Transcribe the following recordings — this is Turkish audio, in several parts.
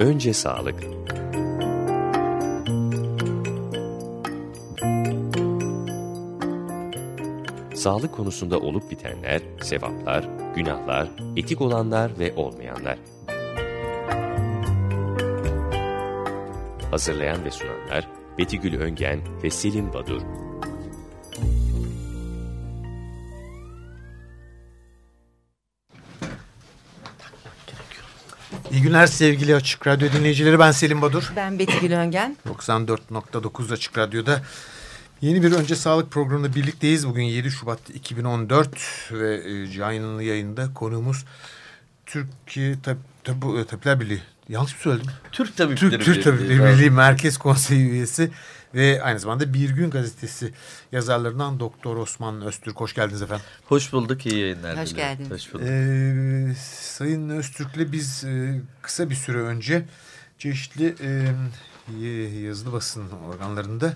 Önce sağlık. Sağlık konusunda olup bitenler, sevaplar, günahlar, etik olanlar ve olmayanlar. Hazırlayan ve sunanlar Betigül Öngen ve Selim Badur. İyi günler sevgili Açık Radyo dinleyicileri. Ben Selim Badur. Ben Betigül Öngen. 94.9 Açık Radyo'da yeni bir Önce Sağlık programında birlikteyiz. Bugün 7 Şubat 2014 ve e, Cahil'in yayında konuğumuz Türkiye Tab Tab Tabipler Birliği. Yanlış mı söyledim? Türk Tabipleri Türk, Türk Tabipleri Birliği Merkez Konseyi üyesi ve aynı zamanda Bir Gün Gazetesi yazarlarından Doktor Osman Öztürk. Hoş geldiniz efendim. Hoş bulduk, iyi yayınlar. Hoş geldiniz. Hoş bulduk. Ee, Sayın Öztürk'le biz e, kısa bir süre önce çeşitli e, yazılı basın organlarında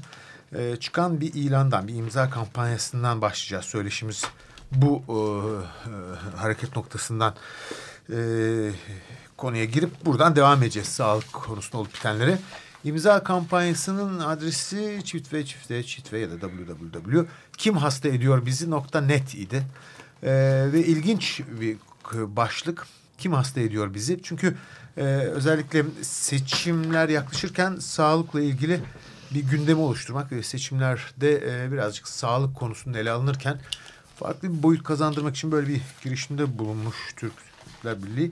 e, çıkan bir ilandan, bir imza kampanyasından başlayacağız söyleşimiz. Bu e, e, hareket noktasından e, konuya girip buradan devam edeceğiz sağlık konusunda olup bitenlere. İmza kampanyasının adresi çift ve çifte çift ve ya da www kim hasta ediyor bizi nokta net idi. Ee, ve ilginç bir başlık kim hasta ediyor bizi? Çünkü e, özellikle seçimler yaklaşırken sağlıkla ilgili bir gündemi oluşturmak ve seçimlerde e, birazcık sağlık konusunda ele alınırken farklı bir boyut kazandırmak için böyle bir girişimde bulunmuş Türkler Birliği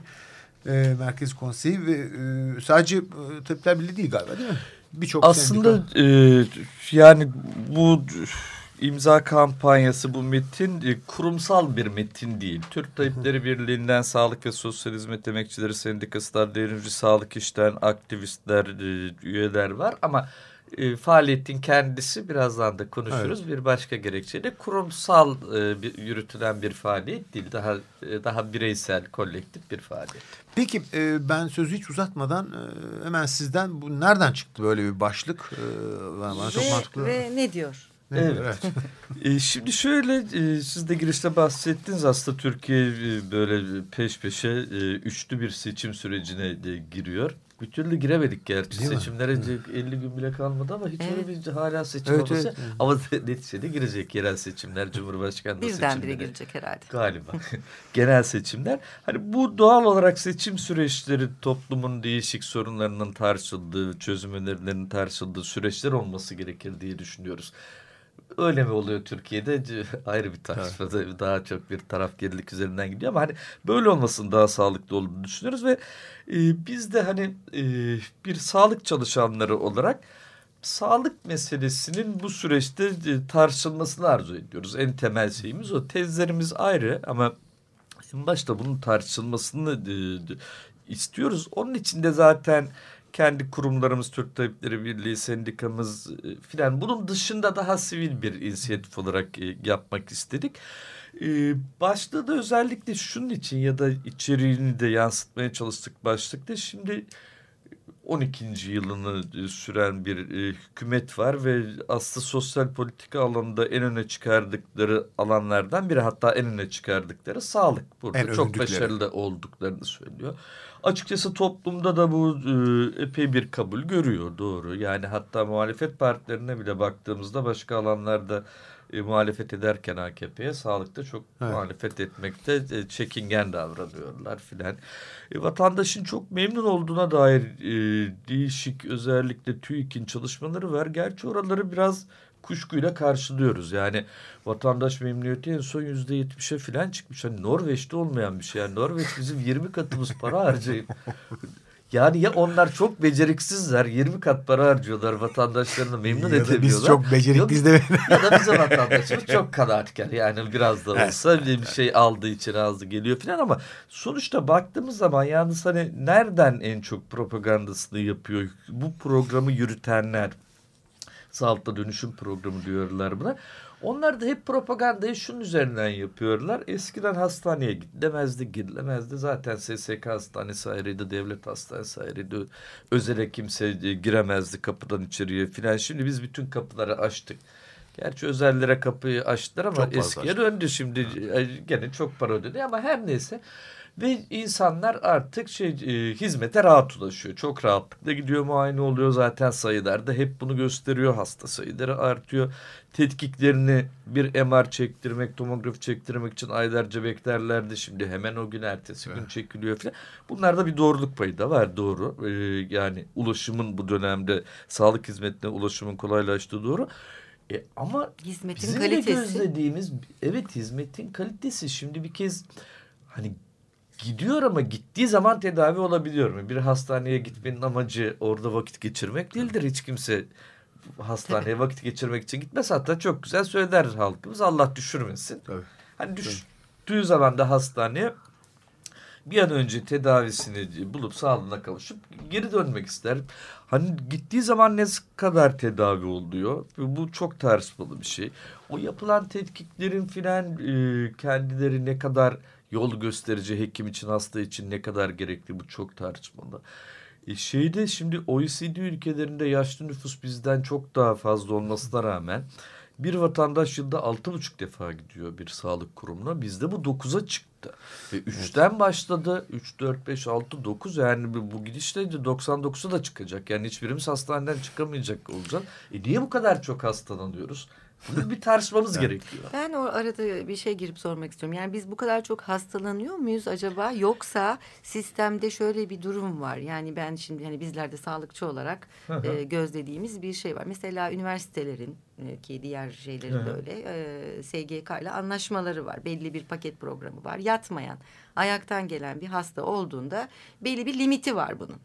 e, Merkez Konseyi ve e, sadece e, Tabipler Birliği değil galiba değil mi? Birçok Aslında e, yani bu imza kampanyası bu metin e, kurumsal bir metin değil. Türk Tabipleri Birliği'nden Sağlık ve Sosyal Hizmet Emekçileri Sendikası'ndan devrimci sağlık işten aktivistler, e, üyeler var ama e, faaliyetin kendisi birazdan da konuşuruz. Evet. Bir başka gerekçeyle kurumsal e, bir, yürütülen bir faaliyet değil. Daha e, daha bireysel, kolektif bir faaliyet. Peki e, ben sözü hiç uzatmadan e, hemen sizden bu nereden çıktı böyle bir başlık? E, bana ve, çok mantıklı. Ve ne diyor? Evet. evet. e, şimdi şöyle e, siz de girişte bahsettiniz aslında Türkiye e, böyle peş peşe e, üçlü bir seçim sürecine e, giriyor. Bir türlü giremedik gerçi Değil seçimlere mi? 50 gün bile kalmadı ama hiç evet. öyle bir hala seçim evet, olması. Evet. Ama neticede girecek yerel seçimler, Cumhurbaşkanlığı seçimleri. Birdenbire girecek herhalde. Galiba. Genel seçimler. Hani bu doğal olarak seçim süreçleri toplumun değişik sorunlarının tartışıldığı, çözüm önerilerinin tartışıldığı süreçler olması gerekir diye düşünüyoruz öyle mi oluyor Türkiye'de ayrı bir tartışmada evet. daha çok bir taraf gerilik üzerinden gidiyor ama hani böyle olmasın daha sağlıklı olduğunu düşünüyoruz ve e, biz de hani e, bir sağlık çalışanları olarak sağlık meselesinin bu süreçte e, tartışılmasını arzu ediyoruz. En temel şeyimiz o. Tezlerimiz ayrı ama en başta bunun tartışılmasını e, istiyoruz. Onun için de zaten kendi kurumlarımız Türk Tabipleri Birliği, sendikamız e, filan bunun dışında daha sivil bir inisiyatif olarak e, yapmak istedik. E, başta da özellikle şunun için ya da içeriğini de yansıtmaya çalıştık başlıkta. Şimdi 12. yılını süren bir hükümet var ve aslında sosyal politika alanında en öne çıkardıkları alanlardan biri hatta en öne çıkardıkları sağlık. Burada en çok başarılı olduklarını söylüyor. Açıkçası toplumda da bu e, epey bir kabul görüyor doğru. Yani hatta muhalefet partilerine bile baktığımızda başka alanlarda e, muhalefet ederken AKP'ye sağlıkta çok evet. muhalefet etmekte e, çekingen davranıyorlar filan. E, vatandaşın çok memnun olduğuna dair e, değişik özellikle TÜİK'in çalışmaları var. Gerçi oraları biraz kuşkuyla karşılıyoruz. Yani vatandaş memnuniyeti en son yüzde yetmişe falan çıkmış. Hani Norveç'te olmayan bir şey. Yani Norveç bizim 20 katımız para harcayıp yani ya onlar çok beceriksizler 20 kat para harcıyorlar vatandaşlarını memnun ya edemiyorlar. biz çok becerikliyiz de. ya da bizim vatandaşımız çok kanaatkar yani biraz da olsa bir şey aldığı için azdı geliyor falan ama sonuçta baktığımız zaman yalnız hani nereden en çok propagandasını yapıyor bu programı yürütenler sağlıkta dönüşüm programı diyorlar buna. Onlar da hep propagandayı şunun üzerinden yapıyorlar. Eskiden hastaneye gidilemezdi, girilemezdi. Zaten SSK hastanesi ayrıydı, devlet hastanesi ayrıydı. Özele kimse giremezdi kapıdan içeriye filan. Şimdi biz bütün kapıları açtık. Gerçi özellere kapıyı açtılar ama eskiye döndü şimdi. Evet. Gene çok para ödedi ama her neyse. Ve insanlar artık şey e, hizmete rahat ulaşıyor. Çok rahatlıkla gidiyor muayene oluyor. Zaten sayılar da hep bunu gösteriyor. Hasta sayıları artıyor. Tetkiklerini bir MR çektirmek, tomografi çektirmek için aylarca beklerlerdi. Şimdi hemen o gün ertesi gün çekiliyor falan. Bunlarda bir doğruluk payı da var doğru. Ee, yani ulaşımın bu dönemde sağlık hizmetine ulaşımın kolaylaştığı doğru. E, ama Hizmetin bizim kalitesi. de gözlediğimiz evet hizmetin kalitesi şimdi bir kez hani gidiyor ama gittiği zaman tedavi olabiliyor mu? Bir hastaneye gitmenin amacı orada vakit geçirmek değildir. Hiç kimse hastaneye vakit geçirmek için gitmez. Hatta çok güzel söyler halkımız Allah düşürmesin. Tabii. Hani düştüğü zaman da hastaneye bir an önce tedavisini bulup sağlığına kavuşup geri dönmek ister. Hani gittiği zaman ne kadar tedavi oluyor? Bu çok tartışmalı bir şey. O yapılan tetkiklerin filan e, kendileri ne kadar yol gösterici hekim için hasta için ne kadar gerekli bu çok tartışmalı. E şeyde şimdi OECD ülkelerinde yaşlı nüfus bizden çok daha fazla olmasına rağmen bir vatandaş yılda altı buçuk defa gidiyor bir sağlık kurumuna. Bizde bu dokuza çıktı. Ve üçten başladı. Üç, dört, beş, altı, dokuz. Yani bu, bu gidişle 99'a da çıkacak. Yani hiçbirimiz hastaneden çıkamayacak olacak. E niye bu kadar çok hastalanıyoruz? Bunu bir tartışmamız gerekiyor. Ben o arada bir şey girip sormak istiyorum. Yani biz bu kadar çok hastalanıyor muyuz acaba? Yoksa sistemde şöyle bir durum var. Yani ben şimdi hani bizler de sağlıkçı olarak e, gözlediğimiz bir şey var. Mesela üniversitelerin e, ki diğer şeylerin de öyle e, SGK ile anlaşmaları var. Belli bir paket programı var. Yatmayan, ayaktan gelen bir hasta olduğunda belli bir limiti var bunun.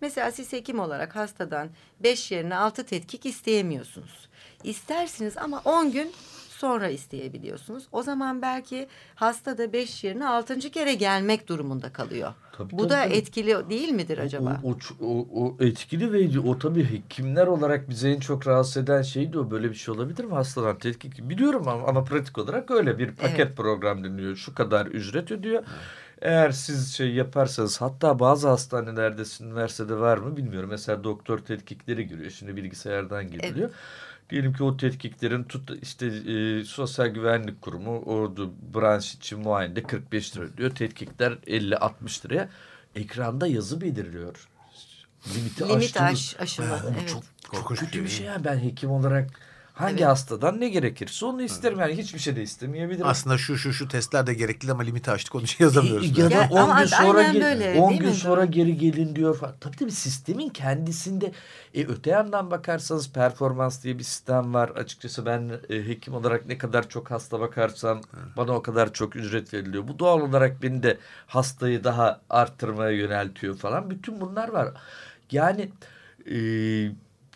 Mesela siz hekim olarak hastadan beş yerine altı tetkik isteyemiyorsunuz. İstersiniz ama 10 gün sonra isteyebiliyorsunuz. O zaman belki hasta da beş yerine altıncı kere gelmek durumunda kalıyor. Tabii, Bu tabii, da tabii. etkili değil midir acaba? O, o, o, o etkili ve o tabii hekimler olarak bizi en çok rahatsız eden şey de o. Böyle bir şey olabilir mi hastadan tetkik? Biliyorum ama, ama pratik olarak öyle bir paket Evet. program dinliyor. Şu kadar ücret ödüyor. Eğer siz şey yaparsanız hatta bazı hastanelerde üniversitede var mı bilmiyorum. Mesela doktor tetkikleri giriyor. Şimdi bilgisayardan giriliyor. Diyelim ki o tetkiklerin tut işte e, Sosyal Güvenlik Kurumu orada branş için muayenede 45 lira ödüyor. Tetkikler 50-60 liraya. Ekranda yazı belirliyor. Limiti Limit aştınız. aş, aşımı. Oğlum evet. Çok, çok Korkunç kötü bir bir şey şey. ya. Ben hekim olarak hangi Evet. hastadan ne gerekirse onu isterim. Yani hiçbir şey de istemeyebilirim. Aslında şu şu şu testler de gerekli ama limiti aştık onu şey yazamıyoruz. Ya da Ya 10 ama gün sonra böyle, 10 değil gün mi? sonra geri gelin diyor falan. Tabii tabii sistemin kendisinde e, öte yandan bakarsanız performans diye bir sistem var. Açıkçası ben e, hekim olarak ne kadar çok hasta bakarsam bana o kadar çok ücret veriliyor. Bu doğal olarak beni de hastayı daha arttırmaya yöneltiyor falan. Bütün bunlar var. Yani e,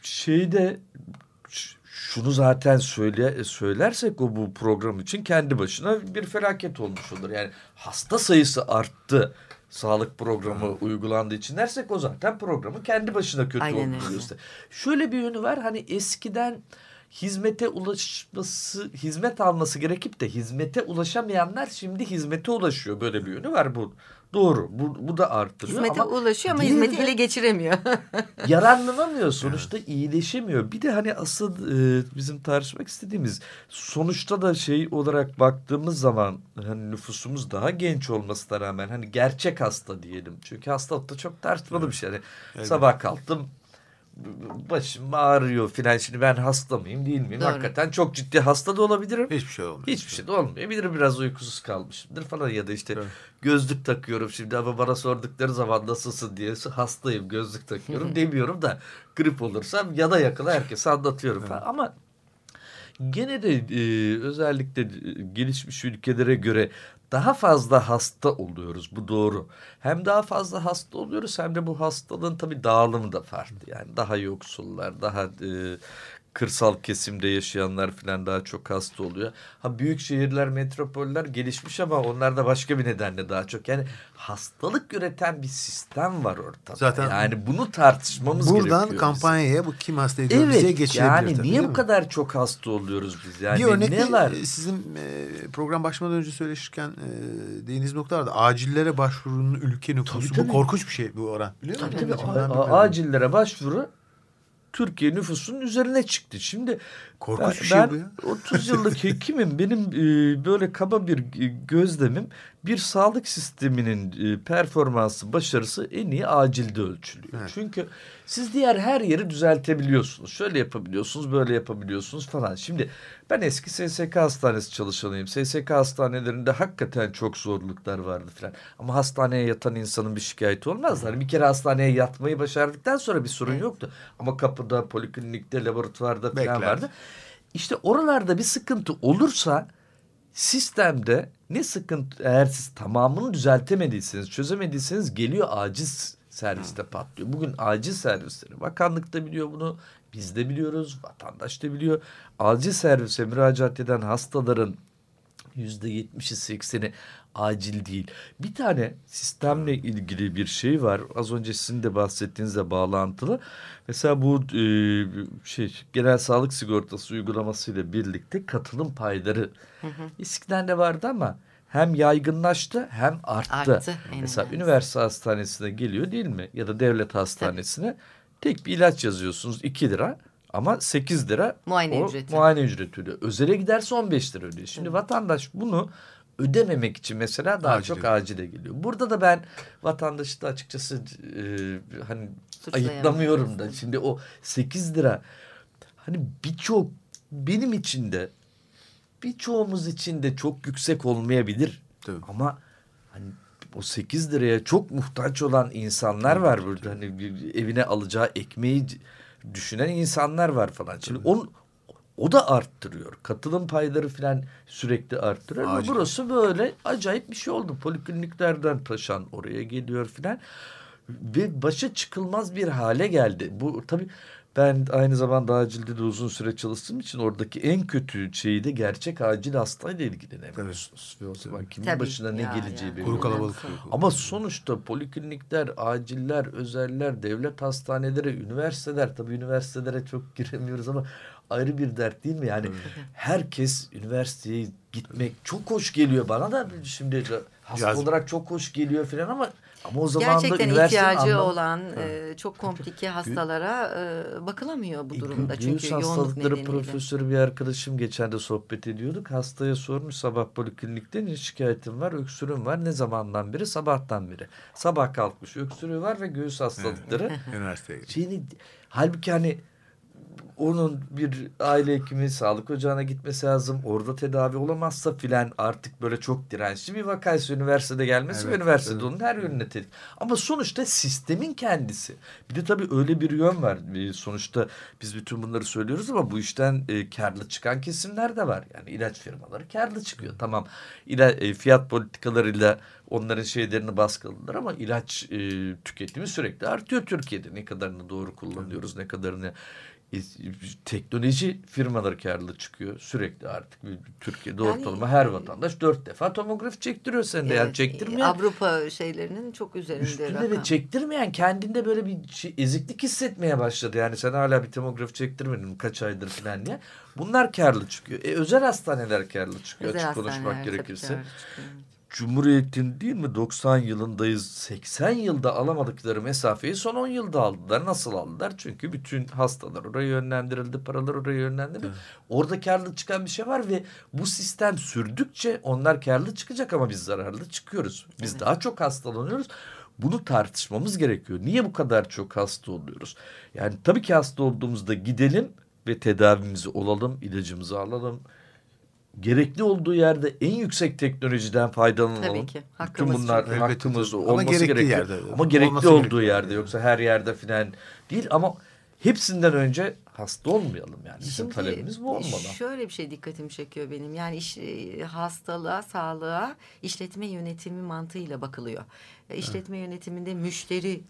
şeyde şunu zaten söyle söylersek o bu program için kendi başına bir felaket olmuş olur. Yani hasta sayısı arttı. Sağlık programı uygulandığı için dersek o zaten programı kendi başına kötü Aynen olduğunu öyle. gösterir. Şöyle bir yönü var hani eskiden hizmete ulaşması, hizmet alması gerekip de hizmete ulaşamayanlar şimdi hizmete ulaşıyor. Böyle bir yönü var bu. Doğru. Bu, bu da arttırıyor Hizmete ama ulaşıyor ama hizmeti ele geçiremiyor. yararlanamıyor sonuçta iyileşemiyor. Bir de hani asıl e, bizim tartışmak istediğimiz sonuçta da şey olarak baktığımız zaman hani nüfusumuz daha genç olmasına rağmen hani gerçek hasta diyelim. Çünkü hastalık da çok tartışmalı bir şey. Hani Evet. sabah kalktım başım ağrıyor filan şimdi ben hasta mıyım değil miyim? Doğru. Hakikaten çok ciddi hasta da olabilirim. Hiçbir şey olmuyor. Hiçbir şey de olmayabilir. Biraz uykusuz kalmışımdır falan ya da işte Evet. gözlük takıyorum şimdi ama bana sordukları zaman nasılsın diye hastayım gözlük takıyorum demiyorum da grip olursam ya da yakala herkese anlatıyorum falan. Ama gene de e, özellikle e, gelişmiş ülkelere göre daha fazla hasta oluyoruz. Bu doğru. Hem daha fazla hasta oluyoruz hem de bu hastalığın tabii dağılımı da farklı. Yani daha yoksullar, daha e, kırsal kesimde yaşayanlar falan daha çok hasta oluyor. Ha büyük şehirler, metropoller gelişmiş ama onlar da başka bir nedenle daha çok. Yani hastalık üreten bir sistem var ortada. Zaten yani bunu tartışmamız Buradan gerekiyor. bizim. kampanyaya bu kim hasta ediyor bize Evet geçilebilir. yani tabii, niye bu kadar çok hasta oluyoruz biz? Yani bir örnek ne de, var? e, sizin e, program başlamadan önce söyleşirken e, değindiğiniz noktalarda acillere başvurunun ülke nüfusu Tabii, tabii. bu korkunç bir şey bu oran biliyor Tabii musun? tabii bilmiyorum. a- acillere başvuru Türkiye nüfusunun üzerine çıktı. Şimdi Korkunç ben, bir şey ben bu ya. 30 yıllık hekimim. Benim e, böyle kaba bir e, gözlemim bir sağlık sisteminin e, performansı, başarısı en iyi acilde ölçülüyor. Evet. Çünkü siz diğer her yeri düzeltebiliyorsunuz. Şöyle yapabiliyorsunuz, böyle yapabiliyorsunuz falan. Şimdi ben eski SSK hastanesi çalışanıyım. SSK hastanelerinde hakikaten çok zorluklar vardı falan. Ama hastaneye yatan insanın bir şikayeti olmaz. Hani bir kere hastaneye yatmayı başardıktan sonra bir sorun Evet. yoktu. Ama kapıda, poliklinikte, laboratuvarda falan Bekler. vardı. İşte oralarda bir sıkıntı olursa sistemde ne sıkıntı eğer siz tamamını düzeltemediyseniz, çözemediyseniz geliyor acil serviste patlıyor. Bugün acil servisleri bakanlık da biliyor bunu, biz de biliyoruz, vatandaş da biliyor. Acil servise müracaat eden hastaların yüzde yetmişi sekseni acil değil. Bir tane sistemle ilgili bir şey var. Az önce sizin de bahsettiğinizle bağlantılı. Mesela bu e, şey genel sağlık sigortası uygulamasıyla birlikte katılım payları eskiden de vardı ama hem yaygınlaştı hem arttı. Arttı, Mesela önemlisi. üniversite hastanesine geliyor değil mi? Ya da devlet hastanesine tek bir ilaç yazıyorsunuz 2 lira ama 8 lira Muayene o ücreti. muayene ücreti ödüyor. Özele giderse 15 lira ödüyor. Şimdi vatandaş bunu ödememek için mesela daha Acile. çok acile geliyor. Burada da ben vatandaşı da açıkçası e, hani Suçlayamam. ayıplamıyorum da. Şimdi o 8 lira hani birçok benim için de birçoğumuz için de çok yüksek olmayabilir. Tabii. Ama hani o 8 liraya çok muhtaç olan insanlar var burada. Hani bir evine alacağı ekmeği düşünen insanlar var falan. Şimdi on, o da arttırıyor. Katılım payları falan sürekli arttırıyor. Ama burası böyle acayip bir şey oldu. Polikliniklerden taşan oraya geliyor falan. Ve başa çıkılmaz bir hale geldi. Bu tabii ben aynı zamanda acilde de uzun süre çalıştığım için oradaki en kötü şeyi de gerçek acil hastayla ilgilenemiyorsunuz. Ve o zaman kimin Tabii. başına ne Ya, geleceği ya. belli Kuru olmaz. kalabalık. Ama sonuçta poliklinikler, aciller, özeller, devlet hastaneleri, üniversiteler tabii üniversitelere çok giremiyoruz ama ayrı bir dert değil mi? Yani herkes üniversiteye gitmek çok hoş geliyor bana da şimdi hasta Cazip. olarak çok hoş geliyor falan ama ama o zaman da Gerçekten üniversitenin ihtiyacı anlamı- olan e, çok komplike hastalara e, bakılamıyor bu E, durumda. gö- Çünkü hastalıkları nedeniyle. profesörü bir arkadaşım geçen de sohbet ediyorduk. Hastaya sormuş sabah poliklinikte ne şikayetim var, öksürüğüm var. Ne zamandan beri? Sabahtan beri. Sabah kalkmış, öksürüğü var ve göğüs hastalıkları. Üniversiteye. Şeyini, halbuki hani onun bir aile hekimi sağlık ocağına gitmesi lazım. Orada tedavi olamazsa filan artık böyle çok dirençli bir vakaysa üniversitede gelmesi ve Evet, üniversitede evet. onun her yönüne tedik. Ama sonuçta sistemin kendisi. Bir de tabii öyle bir yön var. Bir Sonuçta biz bütün bunları söylüyoruz ama bu işten e, karlı çıkan kesimler de var. Yani ilaç firmaları karlı çıkıyor. Tamam ila, e, fiyat politikalarıyla onların şeylerini baskıladılar ama ilaç e, tüketimi sürekli artıyor Türkiye'de. Ne kadarını doğru kullanıyoruz, ne kadarını e, teknoloji firmaları karlı çıkıyor sürekli artık. Türkiye'de Yani- ortalama her vatandaş dört defa tomografi çektiriyor sende yani Evet, çektirmeyen Avrupa şeylerinin çok üzerinde üstünde rakam. ve çektirmeyen kendinde böyle bir şey, eziklik hissetmeye başladı. Yani sen hala bir tomografi çektirmedin kaç aydır falan diye. Bunlar karlı çıkıyor. E, özel hastaneler karlı çıkıyor. Özel açık konuşmak gerekirse. Cumhuriyet'in değil mi 90 yılındayız 80 yılda alamadıkları mesafeyi son 10 yılda aldılar. Nasıl aldılar? Çünkü bütün hastalar oraya yönlendirildi, paralar oraya yönlendirildi. Orada karlı çıkan bir şey var ve bu sistem sürdükçe onlar karlı çıkacak ama biz zararlı çıkıyoruz. Biz daha çok hastalanıyoruz. Bunu tartışmamız gerekiyor. Niye bu kadar çok hasta oluyoruz? Yani tabii ki hasta olduğumuzda gidelim ve tedavimizi olalım, ilacımızı alalım gerekli olduğu yerde en yüksek teknolojiden faydalanalım. Tabii ki. Hakkımız bunlar çünkü. hakkımız Elbette, ama olması gerektiği gerekiyor. yerde. Ama gerekli Olması olduğu gerekiyor. yerde yoksa her yerde filan değil ama hepsinden önce hasta olmayalım yani. Bizim Şimdi talebimiz bu olmalı. Şöyle bir şey dikkatimi çekiyor benim. Yani iş, e, hastalığa, sağlığa işletme yönetimi mantığıyla bakılıyor. E, İşletme yönetiminde müşteri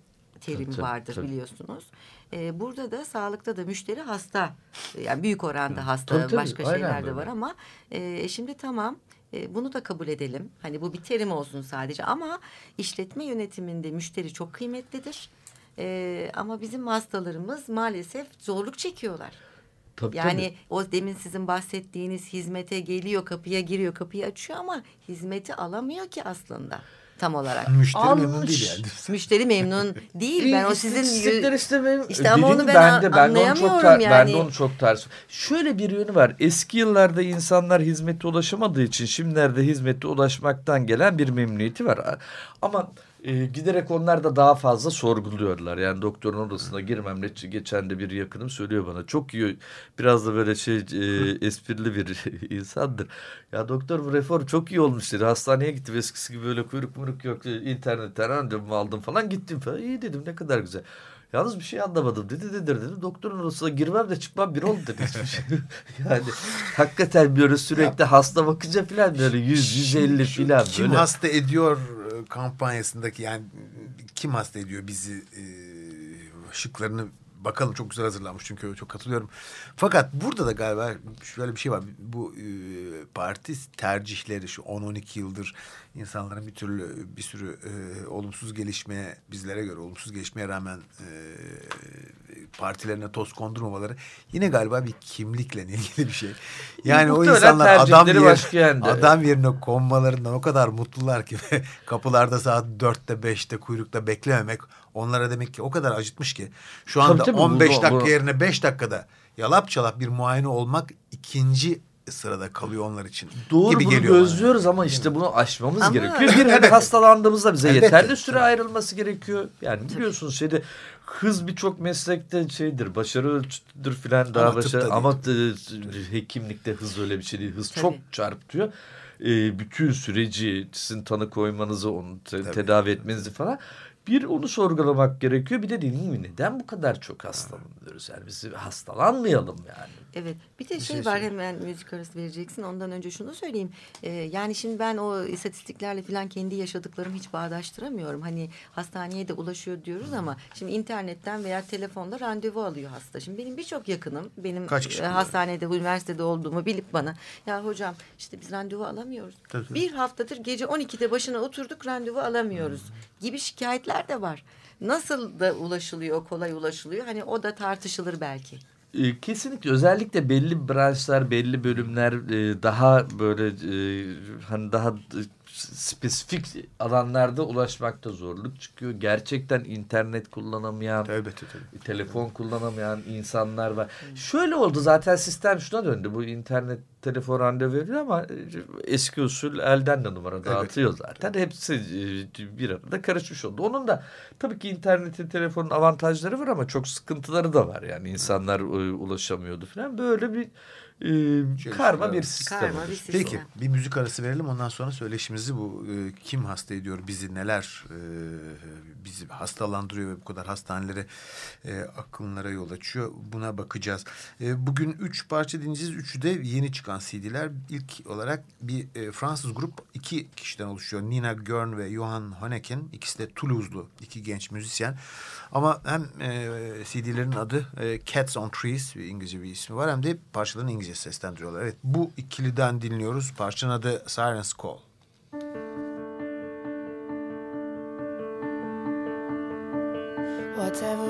terimi Tabii, vardır tabii. biliyorsunuz. E, burada da sağlıkta da müşteri hasta. Yani büyük oranda hasta. Tabii, tabii, başka şeyler de var ama e, şimdi tamam e, bunu da kabul edelim. Hani bu bir terim olsun sadece ama işletme yönetiminde müşteri çok kıymetlidir. E, ama bizim hastalarımız maalesef zorluk çekiyorlar. Tabii, Yani tabii. o demin sizin bahsettiğiniz hizmete geliyor, kapıya giriyor, kapıyı açıyor ama hizmeti alamıyor ki aslında. Tam olarak. Müşteri Almış. memnun değil yani. Müşteri memnun değil. Ben o sizin işte benim İşte ama onu ben bende, a- ben de onu çok anlayamıyorum ter- Ben de yani. onu çok ters. Şöyle bir yönü var. Eski yıllarda insanlar hizmete ulaşamadığı için şimdilerde hizmete ulaşmaktan gelen bir memnuniyeti var. Ama e, giderek onlar da daha fazla sorguluyorlar. Yani doktorun odasına girmemle geçen de bir yakınım söylüyor bana. Çok iyi biraz da böyle şey e, esprili bir insandır. Ya doktor bu reform çok iyi olmuş dedi. Hastaneye gittim eskisi gibi böyle kuyruk muruk yok. E, İnternetten randevumu aldım falan gittim falan. İyi dedim ne kadar güzel. Yalnız bir şey anlamadım dedi dedi dedi. Doktorun odasına girmem de çıkmam bir oldu dedi. Şey. yani hakikaten böyle sürekli hasta bakınca falan böyle 100 150 Şu falan Kim böyle. hasta ediyor kampanyasındaki yani kim hasta ediyor bizi e, şıklarını bakalım çok güzel hazırlanmış çünkü çok katılıyorum. Fakat burada da galiba şöyle bir şey var. Bu e, parti tercihleri şu 10-12 yıldır insanların bir türlü bir sürü e, olumsuz gelişmeye bizlere göre olumsuz gelişmeye rağmen e, partilerine toz kondurmamaları yine galiba bir kimlikle ilgili bir şey. Yani o Muhtemelen insanlar adam yer, adam yerine konmalarından o kadar mutlular ki kapılarda saat dörtte beşte kuyrukta beklememek onlara demek ki o kadar acıtmış ki şu anda Tabii, tabii, 15 bu- bu- dakika yerine 5 dakikada yalap çalap bir muayene olmak ikinci sırada kalıyor onlar için. Doğru gibi bunu geliyor bana. gözlüyoruz ama işte bunu aşmamız Ama- gerekiyor. Bir hani hastalandığımızda bize Elbette. yeterli süre ayrılması gerekiyor. Yani biliyorsunuz şeyde hız birçok meslekte şeydir başarı ölçütüdür filan daha Ama başarı ama e, hekimlikte hız öyle bir şey değil. Hız Tabii. çok çarpıtıyor. E, bütün süreci sizin tanı koymanızı onu te- Tabii. tedavi etmenizi falan bir onu sorgulamak gerekiyor. Bir de dediğim gibi neden bu kadar çok hastalanıyoruz? Yani biz hastalanmayalım yani. Evet. Bir de Bir şey, şey var hemen müzik arası vereceksin. Ondan önce şunu söyleyeyim. Ee, yani şimdi ben o istatistiklerle falan kendi yaşadıklarımı hiç bağdaştıramıyorum. Hani hastaneye de ulaşıyor diyoruz ama şimdi internetten veya telefonda randevu alıyor hasta. Şimdi benim birçok yakınım benim Kaç e, hastanede, üniversitede olduğumu bilip bana ya hocam işte biz randevu alamıyoruz. Tabii, tabii. Bir haftadır gece 12'de başına oturduk randevu alamıyoruz gibi şikayetler de var. Nasıl da ulaşılıyor, kolay ulaşılıyor? Hani o da tartışılır belki. E, Kesinlikle özellikle belli branşlar, belli bölümler e, daha böyle e, hani daha spesifik alanlarda ulaşmakta zorluk çıkıyor. Gerçekten internet kullanamayan, Elbette tabii. telefon kullanamayan insanlar var. Şöyle oldu zaten sistem şuna döndü. Bu internet telefon randevu veriyor ama eski usul elden de numara dağıtıyor zaten. Hepsi e, bir arada karışmış oldu. Onun da tabii ki internetin telefonun avantajları var ama çok sıkıntıları da var. Yani insanlar e, ulaşamıyordu falan. Böyle bir e, Şey, karma evet. bir sistem. Karma bir sistem. Peki bir müzik arası verelim ondan sonra söyleşimizi bu e, kim hasta ediyor bizi neler e, bizi hastalandırıyor ve bu kadar hastanelere e, akımlara yol açıyor buna bakacağız. E, bugün üç parça dinleyeceğiz. Üçü de yeni çıkan CD'ler. İlk olarak bir e, Fransız grup iki kişiden oluşuyor. Nina Görn ve Johan Honeken. İkisi de Toulouse'lu iki genç müzisyen. Ama hem e, CD'lerin adı e, Cats on Trees bir İngilizce bir ismi var hem de parçaların İngilizce seslendiriyorlar. Evet bu ikiliden dinliyoruz. Parçanın adı Siren's Call. Whatever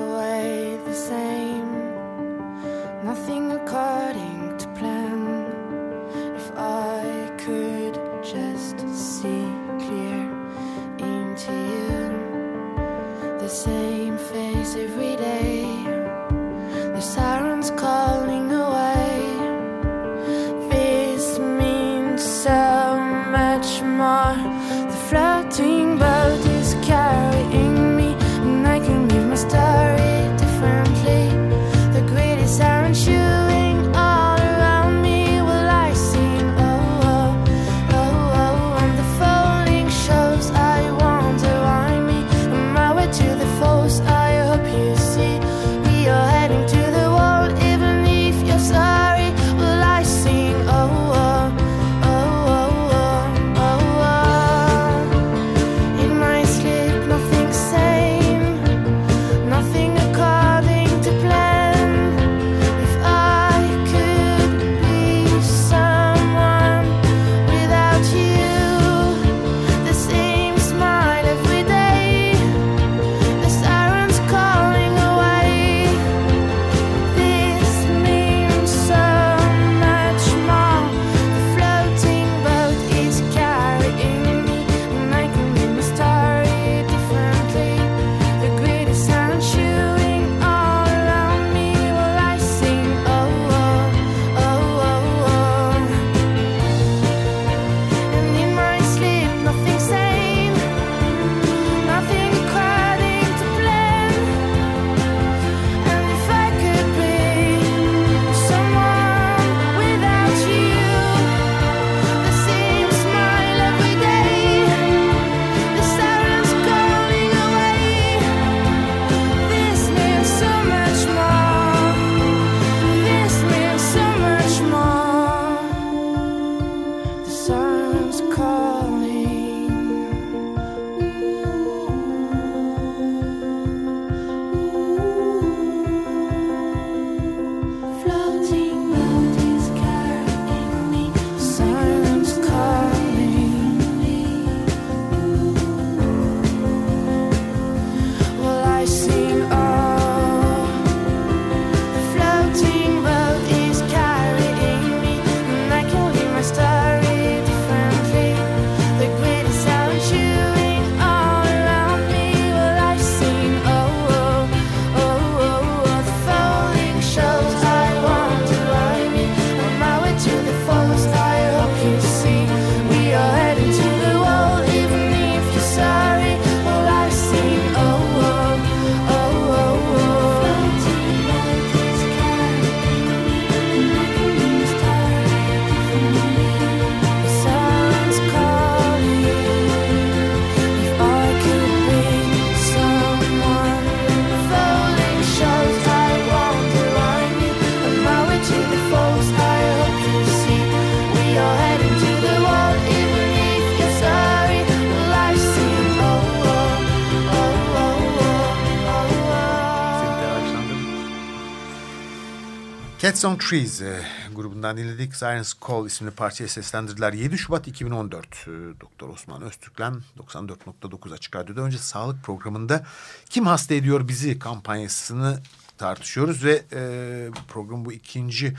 Cats on Trees e, grubundan dinledik. Sirens Call isimli parçayı seslendirdiler. 7 Şubat 2014 e, Doktor Osman Öztürk'len 94.9 Açık Radyo'da önce sağlık programında Kim Hasta Ediyor Bizi kampanyasını tartışıyoruz ve e, program bu ikinci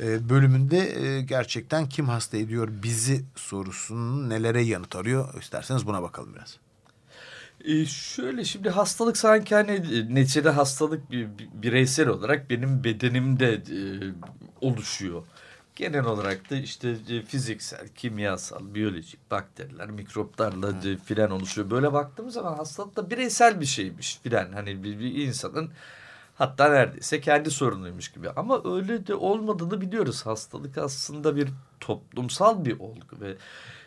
e, bölümünde e, gerçekten kim hasta ediyor bizi sorusunun nelere yanıt arıyor İsterseniz buna bakalım biraz. E şöyle şimdi hastalık sanki hani e, neticede hastalık bir, bir- bireysel olarak benim bedenimde e, oluşuyor. Genel olarak da işte e, fiziksel, kimyasal, biyolojik, bakteriler, mikroplarla e, filan oluşuyor. Böyle baktığımız zaman hastalık da bireysel bir şeymiş filan. Hani bir, bir insanın hatta neredeyse kendi sorunuymuş gibi. Ama öyle de olmadığını biliyoruz. Hastalık aslında bir toplumsal bir olgu ve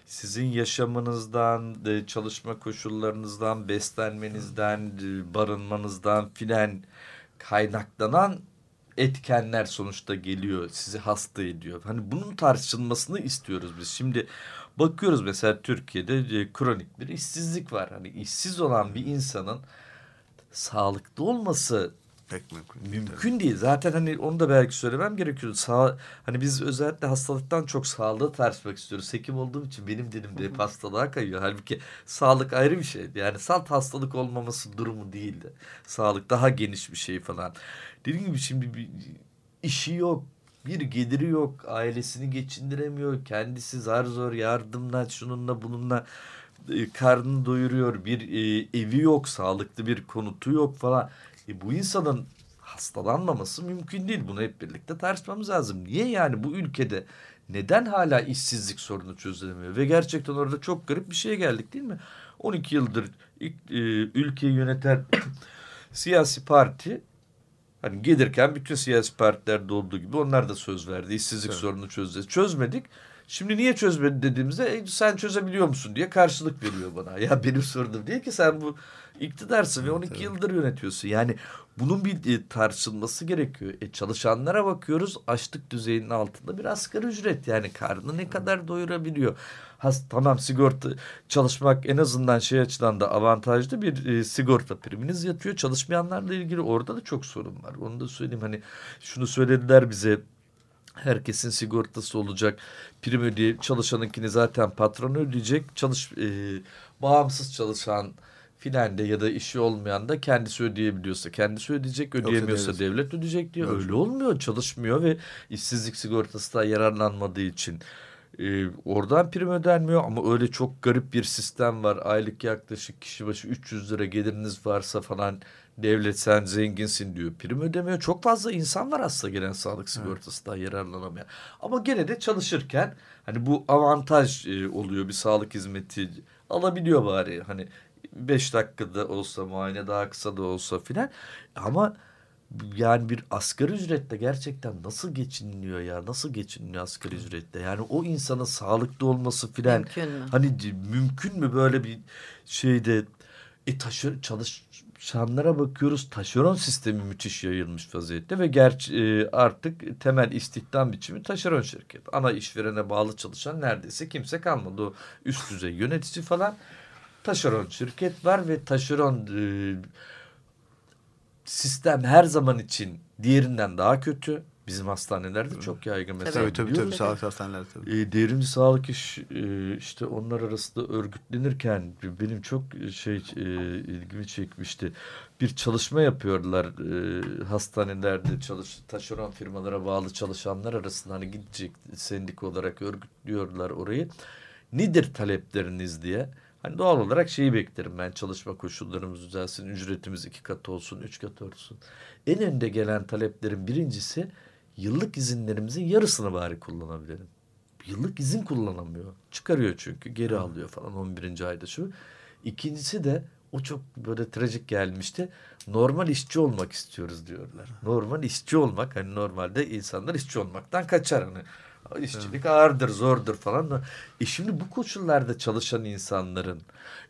sizin yaşamınızdan, e, çalışma koşullarınızdan, beslenmenizden, e, barınmanızdan filan kaynaklanan etkenler sonuçta geliyor, sizi hasta ediyor. Hani bunun tartışılmasını istiyoruz biz. Şimdi bakıyoruz mesela Türkiye'de e, kronik bir işsizlik var. Hani işsiz olan bir insanın sağlıklı olması Pek mümkün. Mümkün değil. Zaten hani onu da belki söylemem gerekiyor. Sağ, hani biz özellikle hastalıktan çok sağlığı tartışmak istiyoruz. Hekim olduğum için benim dilimde hep hastalığa kayıyor. Halbuki sağlık ayrı bir şey. Yani salt hastalık olmaması durumu değildi. Sağlık daha geniş bir şey falan. Dediğim gibi şimdi bir işi yok. Bir geliri yok. Ailesini geçindiremiyor. Kendisi zar zor yardımla şununla bununla e, karnını doyuruyor. Bir e, evi yok. Sağlıklı bir konutu yok falan. E, bu insanın hastalanmaması mümkün değil. Bunu hep birlikte tartışmamız lazım. Niye yani bu ülkede neden hala işsizlik sorunu çözülemiyor? Ve gerçekten orada çok garip bir şeye geldik değil mi? 12 yıldır e, ülkeyi yöneten siyasi parti hani gelirken bütün siyasi partilerde olduğu gibi onlar da söz verdi. İşsizlik Evet. sorunu çözeceğiz. Çözmedik. Şimdi niye çözmedi dediğimizde "E, sen çözebiliyor musun diye karşılık veriyor bana. Ya benim sorunum değil ki sen bu iktidarsın ve 12 yıldır yönetiyorsun. Yani bunun bir e, tartışılması gerekiyor. E, çalışanlara bakıyoruz açlık düzeyinin altında bir asgari ücret yani karnını ne kadar doyurabiliyor. Has, tamam sigorta çalışmak en azından şey açıdan da avantajlı bir e, sigorta priminiz yatıyor. Çalışmayanlarla ilgili orada da çok sorun var. Onu da söyleyeyim hani şunu söylediler bize herkesin sigortası olacak. Prim ödeye çalışanınkini zaten patron ödeyecek. Çalış e, bağımsız çalışan filan de ya da işi olmayan da kendisi ödeyebiliyorsa kendisi ödeyecek. Ödeyemiyorsa devlet. devlet ödeyecek diyor. Doğru. Öyle olmuyor. Çalışmıyor ve işsizlik sigortası da yararlanmadığı için e, oradan prim ödenmiyor ama öyle çok garip bir sistem var. Aylık yaklaşık kişi başı 300 lira geliriniz varsa falan devlet sen zenginsin diyor. Prim ödemiyor. Çok fazla insan var aslında gelen sağlık sigortasından yararlanamayan. Ama gene de çalışırken hani bu avantaj e, oluyor bir sağlık hizmeti alabiliyor bari. Hani 5 dakikada olsa muayene daha kısa da olsa filan. Ama yani bir asgari ücretle gerçekten nasıl geçiniliyor ya? Nasıl geçiniliyor asgari ücretle? Yani o insanın sağlıklı olması filan. Mümkün mü? Hani mümkün mü böyle bir şeyde e taşı, çalışanlara bakıyoruz taşeron sistemi müthiş yayılmış vaziyette ve gerçi e, artık temel istihdam biçimi taşeron şirket. Ana işverene bağlı çalışan neredeyse kimse kalmadı. O üst düzey yönetici falan taşeron şirket var ve taşeron e, sistem her zaman için diğerinden daha kötü. Bizim hastanelerde çok yaygın mesela. Tabii tabii tabii sağlık hastaneleri tabii. E, devrimci sağlık iş e, işte onlar arasında örgütlenirken benim çok şey e, ilgimi çekmişti. Bir çalışma yapıyorlar e, hastanelerde çalış taşeron firmalara bağlı çalışanlar arasında hani gidecek sendik olarak örgütlüyorlar orayı. Nedir talepleriniz diye. Hani doğal olarak şeyi beklerim ben çalışma koşullarımız düzelsin, ücretimiz iki katı olsun, üç katı olsun. En önde gelen taleplerin birincisi yıllık izinlerimizin yarısını bari kullanabilelim. Yıllık izin kullanamıyor. Çıkarıyor çünkü geri alıyor falan 11. ayda şu. İkincisi de o çok böyle trajik gelmişti. Normal işçi olmak istiyoruz diyorlar. Normal işçi olmak hani normalde insanlar işçi olmaktan kaçar hani. İşçilik ağırdır, zordur falan. E şimdi bu koşullarda çalışan insanların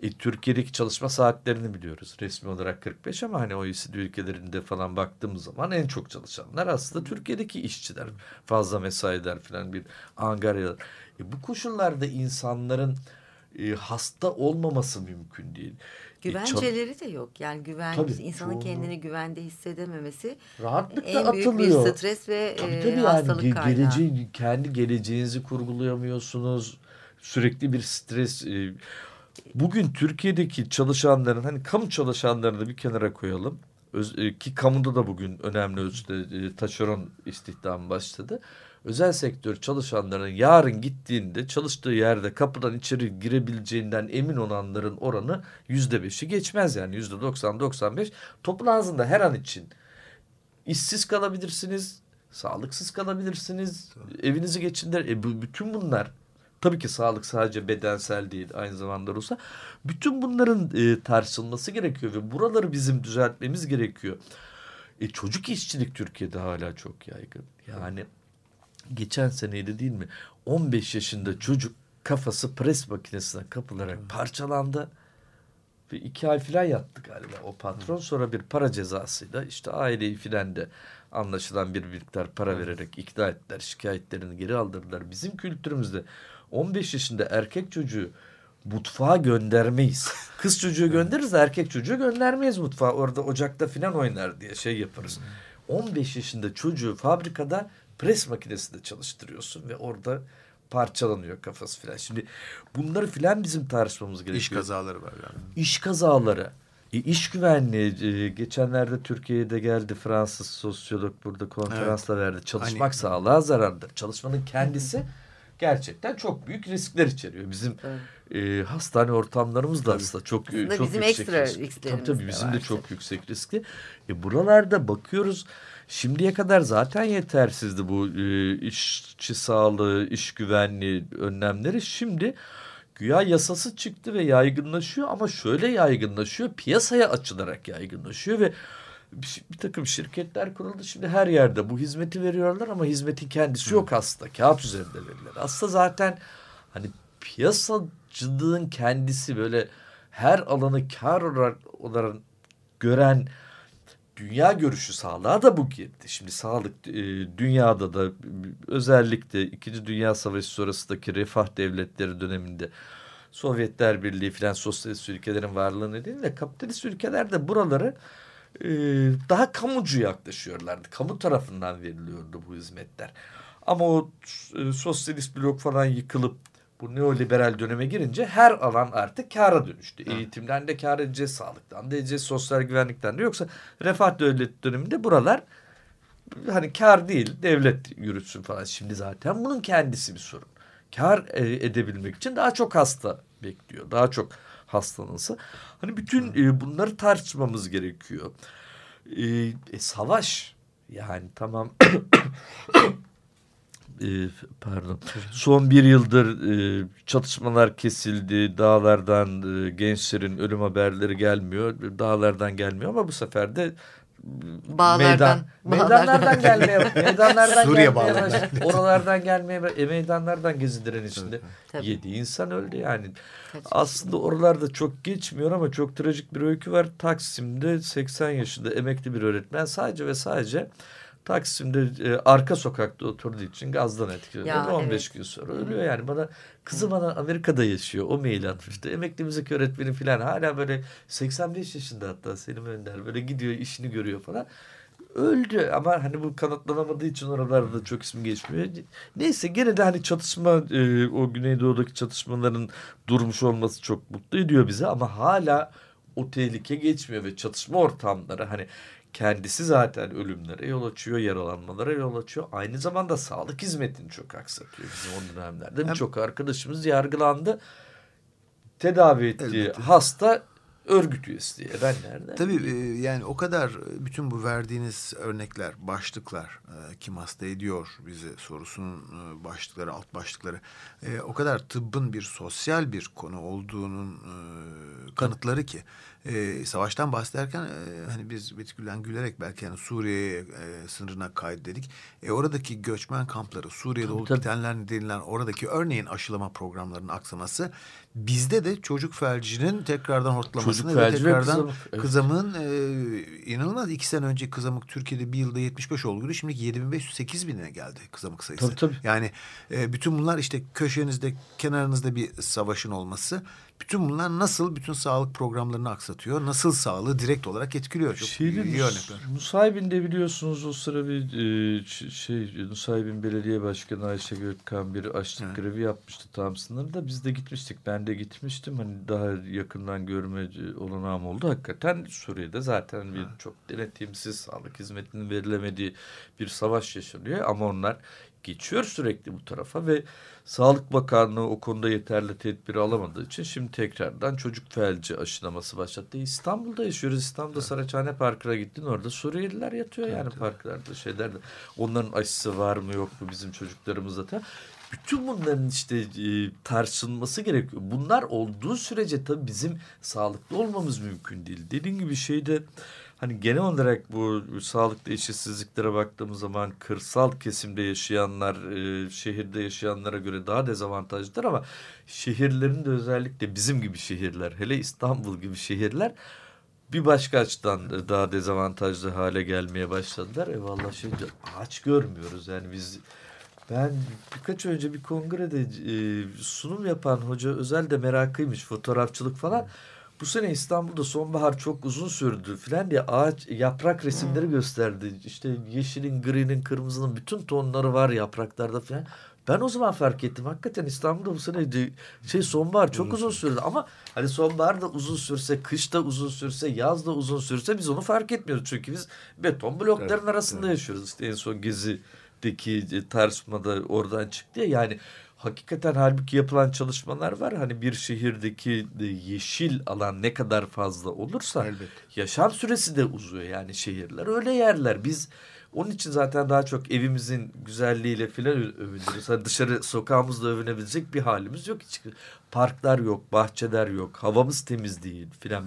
e, Türkiye'deki çalışma saatlerini biliyoruz. Resmi olarak 45 ama hani OECD ülkelerinde falan baktığımız zaman en çok çalışanlar aslında Türkiye'deki işçiler. Fazla mesailer falan bir angaryalar. E, bu koşullarda insanların e, hasta olmaması mümkün değil. Güvenceleri de yok. Yani güven, Tabii, insanın çoğunu- kendini güvende hissedememesi Rahatlıkla en büyük atılıyor. bir stres ve Tabii e, tabii yani hastalık ge- kaynağı. geleceği, kendi geleceğinizi kurgulayamıyorsunuz. Sürekli bir stres. e, Bugün Türkiye'deki çalışanların hani kamu çalışanlarını bir kenara koyalım. Öz- e, ki kamuda da bugün önemli ölçüde e, taşeron istihdam başladı. Özel sektör çalışanların yarın gittiğinde çalıştığı yerde kapıdan içeri girebileceğinden emin olanların oranı yüzde beşi geçmez yani yüzde doksan doksan beş toplantısında her an için işsiz kalabilirsiniz, sağlıksız kalabilirsiniz, evinizi geçindir. E, bu, bütün bunlar tabii ki sağlık sadece bedensel değil aynı zamanda ruhsal. Bütün bunların e, tartışılması gerekiyor ve buraları bizim düzeltmemiz gerekiyor. E, çocuk işçilik Türkiye'de hala çok yaygın. Yani geçen seneydi değil mi? 15 yaşında çocuk kafası pres makinesine kapılarak parçalandı. Ve iki ay filan yattı galiba o patron. Sonra bir para cezasıyla işte aileyi filan de anlaşılan bir miktar para vererek ikna ettiler. Şikayetlerini geri aldırdılar. Bizim kültürümüzde 15 yaşında erkek çocuğu mutfağa göndermeyiz. Kız çocuğu göndeririz de erkek çocuğu göndermeyiz mutfağa. Orada ocakta filan oynar diye şey yaparız. 15 yaşında çocuğu fabrikada pres makinesinde çalıştırıyorsun ve orada parçalanıyor kafası filan. Şimdi bunları filan bizim tartışmamız gerekiyor. İş kazaları var yani. İş kazaları, e, iş güvenliği. e, geçenlerde Türkiye'de geldi Fransız sosyolog burada konferansla verdi. Çalışmak Hani- sağlığa zarardır. Çalışmanın kendisi gerçekten çok büyük riskler içeriyor. Bizim e, hastane ortamlarımız da aslında çok, Aslında çok bizim yüksek ekstra risk. risklerimiz Tabii tabii de bizim var de çok yüksek riskli. E, buralarda bakıyoruz şimdiye kadar zaten yetersizdi bu e, işçi sağlığı, iş güvenliği önlemleri. Şimdi güya yasası çıktı ve yaygınlaşıyor ama şöyle yaygınlaşıyor piyasaya açılarak yaygınlaşıyor ve bir, bir takım şirketler kuruldu. Şimdi her yerde bu hizmeti veriyorlar ama hizmetin kendisi yok aslında. Kağıt üzerinde verilir. Aslında zaten hani piyasacılığın kendisi böyle her alanı kar olarak, olarak gören dünya görüşü sağlığa da bu girdi. Şimdi sağlık e, dünyada da özellikle İkinci Dünya Savaşı sonrasındaki refah devletleri döneminde Sovyetler Birliği filan sosyalist ülkelerin varlığı nedeniyle kapitalist ülkeler de buraları e, daha kamucu yaklaşıyorlardı. Kamu tarafından veriliyordu bu hizmetler. Ama o e, sosyalist blok falan yıkılıp bu neoliberal döneme girince her alan artık kâra dönüştü. Eğitimden de kâr edeceğiz, sağlıktan da edeceğiz, sosyal güvenlikten de. Yoksa refah devlet döneminde buralar hani kar değil devlet yürütsün falan. Şimdi zaten bunun kendisi bir sorun. Kar e, edebilmek için daha çok hasta bekliyor. Daha çok hastalanırsa. Hani bütün e, bunları tartışmamız gerekiyor. E, e, savaş yani tamam e, pardon. Son bir yıldır e, çatışmalar kesildi. Dağlardan e, gençlerin ölüm haberleri gelmiyor. Dağlardan gelmiyor ama bu sefer de Bağlardan, meydan, bağlardan. meydanlardan gelmeye meydanlardan Suriye gelmeye oralardan gelmeye e, meydanlardan gezidiren içinde. Tabii. yedi insan öldü yani. Kaç aslında oralarda çok geçmiyor ama çok trajik bir öykü var. Taksim'de 80 yaşında emekli bir öğretmen sadece ve sadece Taksim'de e, arka sokakta oturduğu için gazdan etkileniyor. Ya, ve 15 evet. gün sonra ölüyor yani bana kızı bana Amerika'da yaşıyor o mail atmıştı. Emekli müzik öğretmeni falan hala böyle 85 yaşında hatta Selim Önder böyle gidiyor işini görüyor falan. Öldü ama hani bu kanıtlanamadığı için oralarda çok ismi geçmiyor. Neyse gene de hani çatışma e, o Güneydoğu'daki çatışmaların durmuş olması çok mutlu ediyor bizi ama hala o tehlike geçmiyor ve çatışma ortamları hani kendisi zaten ölümlere yol açıyor, yaralanmalara yol açıyor. Aynı zamanda sağlık hizmetini çok aksatıyor bizim o dönemlerde. Birçok arkadaşımız yargılandı. Tedavi ettiği Elbette. hasta örgüt üyesi diye. Ben nerede? Tabii e, yani o kadar e, bütün bu verdiğiniz örnekler, başlıklar e, kim hasta ediyor bizi sorusunun e, başlıkları, alt başlıkları o kadar tıbbın bir sosyal bir konu olduğunun kanıtları ki e, savaştan bahsederken e, hani biz Betgül'den gülerek belki yani Suriye e, sınırına kaydettik. E, oradaki göçmen kampları, Suriye'de olup tabii. bitenler nedeniyle oradaki örneğin aşılama programlarının aksaması bizde de çocuk felcinin tekrardan hortlamasını Çocuk ve felci ve tekrardan kızamık, evet. kızamığın e, inanılmaz iki sene önce kızamık Türkiye'de bir yılda 75 olguydu. Şimdi 7500 8000'e geldi kızamık sayısı. Tabii, tabii. Yani e, bütün bunlar işte köşenizde kenarınızda bir savaşın olması Bütün bunlar nasıl bütün sağlık programlarını aksatıyor? Nasıl sağlığı direkt olarak etkiliyor? Çok Şeyli iyi örnekler. Nusaybin'de biliyorsunuz o sıra bir e, şey Nusaybin Belediye Başkanı Ayşe Gökkan bir açlık Evet. grevi yapmıştı tam sınırda. Biz de gitmiştik. Ben de gitmiştim. Hani daha yakından görme e, olanağım oldu. Hakikaten Suriye'de zaten bir çok denetimsiz sağlık hizmetinin verilemediği bir savaş yaşanıyor. Ama onlar geçiyor sürekli bu tarafa ve Sağlık Bakanlığı o konuda yeterli tedbir alamadığı için şimdi tekrardan çocuk felci aşılaması başlattı. İstanbul'da yaşıyoruz. İstanbul'da Saraçhane Parkı'na gittin orada Suriyeliler yatıyor yani parklarda şeylerde. Onların aşısı var mı yok mu bizim çocuklarımızda da. Bütün bunların işte e, tartışılması gerekiyor. Bunlar olduğu sürece tabii bizim sağlıklı olmamız mümkün değil. Dediğim gibi şeyde hani genel olarak bu sağlıkta eşitsizliklere baktığımız zaman kırsal kesimde yaşayanlar e, şehirde yaşayanlara göre daha dezavantajlıdır ama şehirlerin de özellikle bizim gibi şehirler hele İstanbul gibi şehirler bir başka açıdan da daha dezavantajlı hale gelmeye başladılar. E vallahi şimdi ağaç görmüyoruz yani biz ben birkaç önce bir kongrede e, sunum yapan hoca özel de merakıymış fotoğrafçılık falan. Bu sene İstanbul'da sonbahar çok uzun sürdü filan diye ağaç yaprak resimleri gösterdi. İşte yeşilin, green'in, kırmızının bütün tonları var yapraklarda filan. Ben o zaman fark ettim. Hakikaten İstanbul'da bu sene şey sonbahar çok uzun sürdü ama hani sonbahar da uzun sürse, kış da uzun sürse, yaz da uzun sürse biz onu fark etmiyoruz. Çünkü biz beton blokların Evet, arasında yaşıyoruz. İşte en son Gezi'deki e, tartışmada oradan çıktı ya yani hakikaten halbuki yapılan çalışmalar var. Hani bir şehirdeki de yeşil alan ne kadar fazla olursa Elbette. yaşam süresi de uzuyor yani şehirler. Öyle yerler. Biz onun için zaten daha çok evimizin güzelliğiyle filan övünürüz. Hani dışarı sokağımızda övünebilecek bir halimiz yok. Hiç parklar yok, bahçeler yok, havamız temiz değil filan.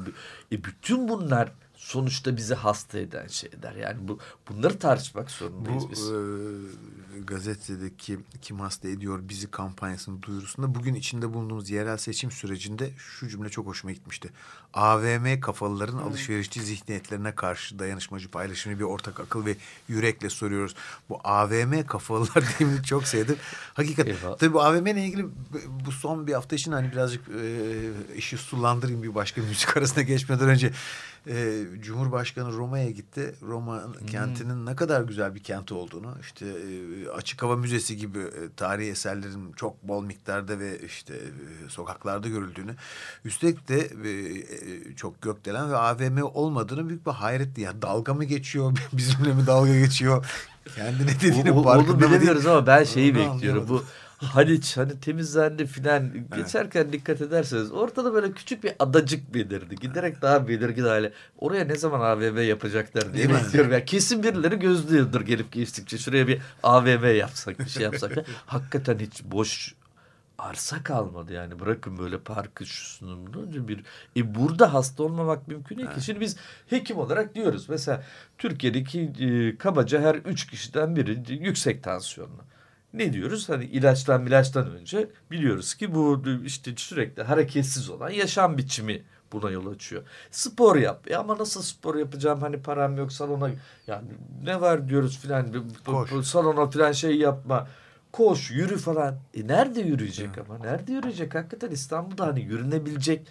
E bütün bunlar sonuçta bizi hasta eden şeyler. Yani bu bunları tartışmak zorundayız Bu biz. e, gazetedeki kim hasta ediyor bizi kampanyasının duyurusunda bugün içinde bulunduğumuz yerel seçim sürecinde şu cümle çok hoşuma gitmişti. AVM kafalıların alışverişçi zihniyetlerine karşı dayanışmacı paylaşımı bir ortak akıl ve yürekle soruyoruz. Bu AVM kafalılar deyimini çok sevdim. Hakikaten Eyvah. tabii bu AVM ile ilgili bu son bir hafta için hani birazcık e, işi sulandırayım bir başka müzik arasına geçmeden önce e, Cumhurbaşkanı Roma'ya gitti. Roma kentinin ne kadar güzel bir kent olduğunu işte e, açık hava müzesi gibi e, tarihi eserlerin çok bol miktarda ve işte e, sokaklarda görüldüğünü üstelik de e, e, çok gökdelen ve AVM olmadığını büyük bir hayretti. Ya dalga mı geçiyor bizimle mi dalga geçiyor kendine dediğinin O- o- farkında bilemiyoruz ama ben şeyi Onu bekliyorum. Bu anlayamadım. Haliç hani temizlendi filan geçerken dikkat ederseniz ortada böyle küçük bir adacık belirdi. Giderek daha belirgin hale. Oraya ne zaman AVM yapacaklar diye Değil bekliyorum. Yani kesin birileri gözlüyordur gelip geçtikçe. Şuraya bir AVM yapsak bir şey yapsak. Hakikaten hiç boş arsa kalmadı yani bırakın böyle parkı şusunu bunu bir e burada hasta olmamak mümkün değil ki. Şimdi biz hekim olarak diyoruz mesela Türkiye'deki e, kabaca her üç kişiden biri yüksek tansiyonlu. Ne diyoruz? Hani ilaçtan ilaçtan önce biliyoruz ki bu işte sürekli hareketsiz olan yaşam biçimi buna yol açıyor. Spor yap. E ama nasıl spor yapacağım? Hani param yok salona. Yani ne var diyoruz filan. Salona filan şey yapma. Koş, yürü falan. E nerede yürüyecek ama? Nerede yürüyecek? Hakikaten İstanbul'da hani yürünebilecek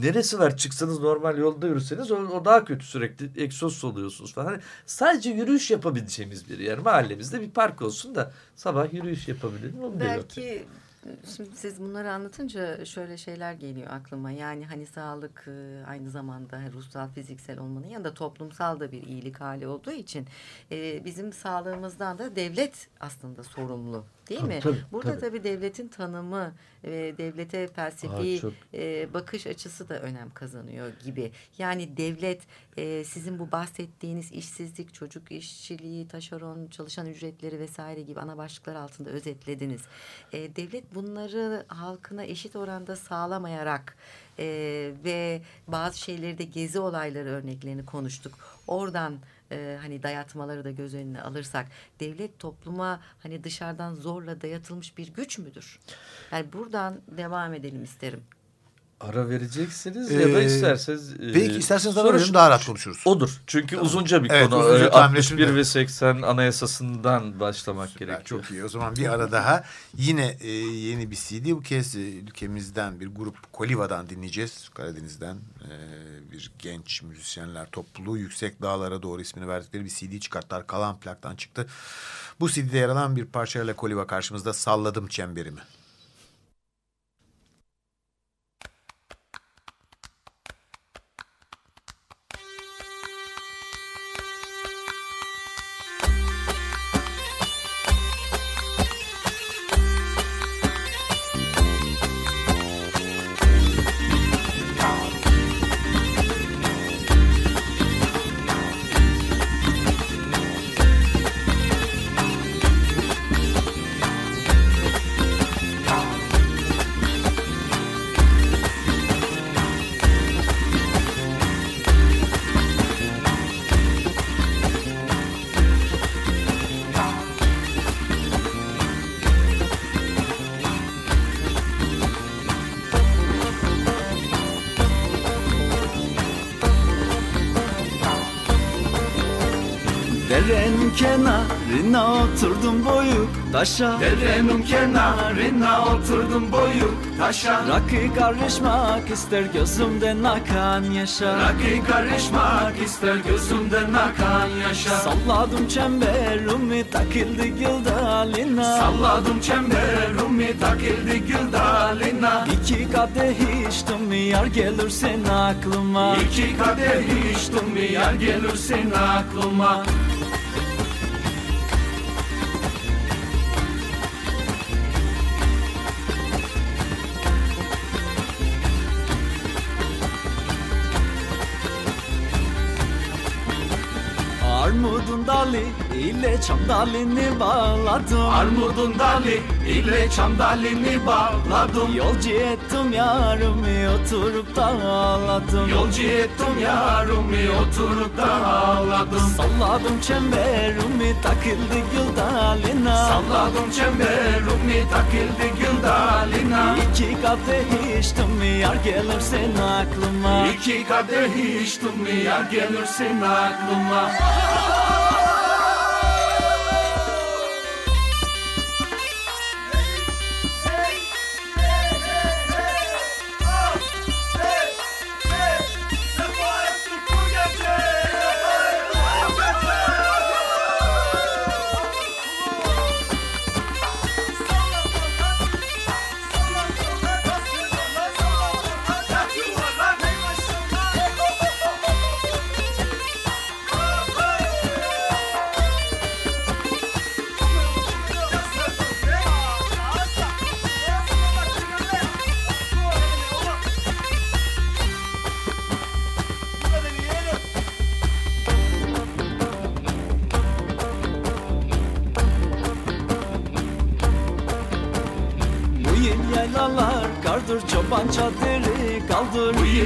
neresi var? Çıksanız normal yolda yürüseniz o, o daha kötü sürekli egzoz oluyorsunuz falan. Hani sadece yürüyüş yapabileceğimiz bir yer. Mahallemizde bir park olsun da sabah yürüyüş yapabilelim. Onu. Belki şimdi siz bunları anlatınca şöyle şeyler geliyor aklıma. Yani hani sağlık e, aynı zamanda ruhsal, fiziksel olmanın yanında toplumsal da bir iyilik hali olduğu için e, bizim sağlığımızdan da devlet aslında sorumlu. Değil Tabii, mi? tabii, Burada tabii. tabii devletin tanımı ve devlete Aa, felsefi çok- e, bakış açısı da önem kazanıyor gibi. Yani devlet e, sizin bu bahsettiğiniz işsizlik, çocuk işçiliği, taşeron, çalışan ücretleri vesaire gibi ana başlıklar altında özetlediniz. E, devlet bunları halkına eşit oranda sağlamayarak e, ve bazı şeyleri de gezi olayları örneklerini konuştuk. Oradan e, hani dayatmaları da göz önüne alırsak devlet topluma hani dışarıdan zorla dayatılmış bir güç müdür? Yani buradan devam edelim isterim. Ara vereceksiniz Ee, ya da isterseniz. e, Peki isterseniz ara verelim daha rahat konuşuruz. Odur. Çünkü uzunca bir Evet, konu. uzunca Ee, tahmin 61 ettim de. ve 80 anayasasından başlamak Süper, gerekiyor. Çok iyi. O zaman bir ara daha yine e, yeni bir CD. Bu kez e, ülkemizden bir grup Koliva'dan dinleyeceğiz. Karadeniz'den e, bir genç müzisyenler topluluğu Yüksek Dağlara Doğru ismini verdikleri bir CD çıkarttılar. Kalan plaktan çıktı. Bu CD'de yer alan bir parçayla Koliva karşımızda salladım çemberimi. Derenin kenarına oturdum boyu taşa. Derenin kenarına oturdum boyu taşa. Rakı karışmak ister gözümden akan yaşa. Rakı karışmak ister gözümden akan yaşa. Salladım çemberimi takıldı gül dalına Salladım çemberimi takıldı gül dalına İki kadeh içtim yar gelirsen aklıma. İki kadeh içtim yar gelirsen aklıma Armudun dalı ile çam dalını bağladım. Armudun dalı ile çam dalını bağladım. Yolcu ettim yarımı oturup da ağladım. Yolcu ettim yarımı oturup da ağladım. Salladım çemberimi takıldı gül dalına Salladım çemberimi takıldı gül dalına İki kadeh içtim yar gelirsen aklıma? İki kadeh içtim yar gelirsen aklıma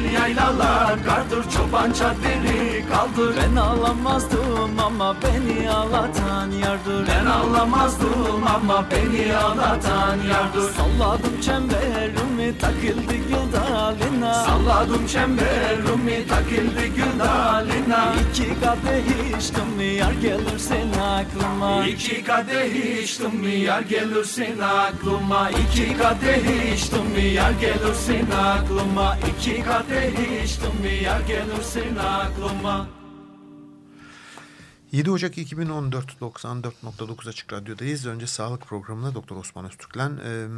yıl yaylalar kardır çoban çadırı. Kaldır. Ben ağlamazdım ama beni ağlatan yardır. Ben ağlamazdım ama beni ağlatan yardır. Salladım çemberimi takıldı gül dalına Salladım çemberimi takıldı gül dalına İki kadeh içtim yar gelirsen aklıma. İki kadeh içtim yar gelirsen aklıma. İki kadeh içtim yar gelirsen aklıma. İki kadeh içtim yar gelirsen aklıma 7 Ocak 2014 94.9 Açık Radyo'dayız. Önce sağlık programında Doktor Osman Öztürk'le e,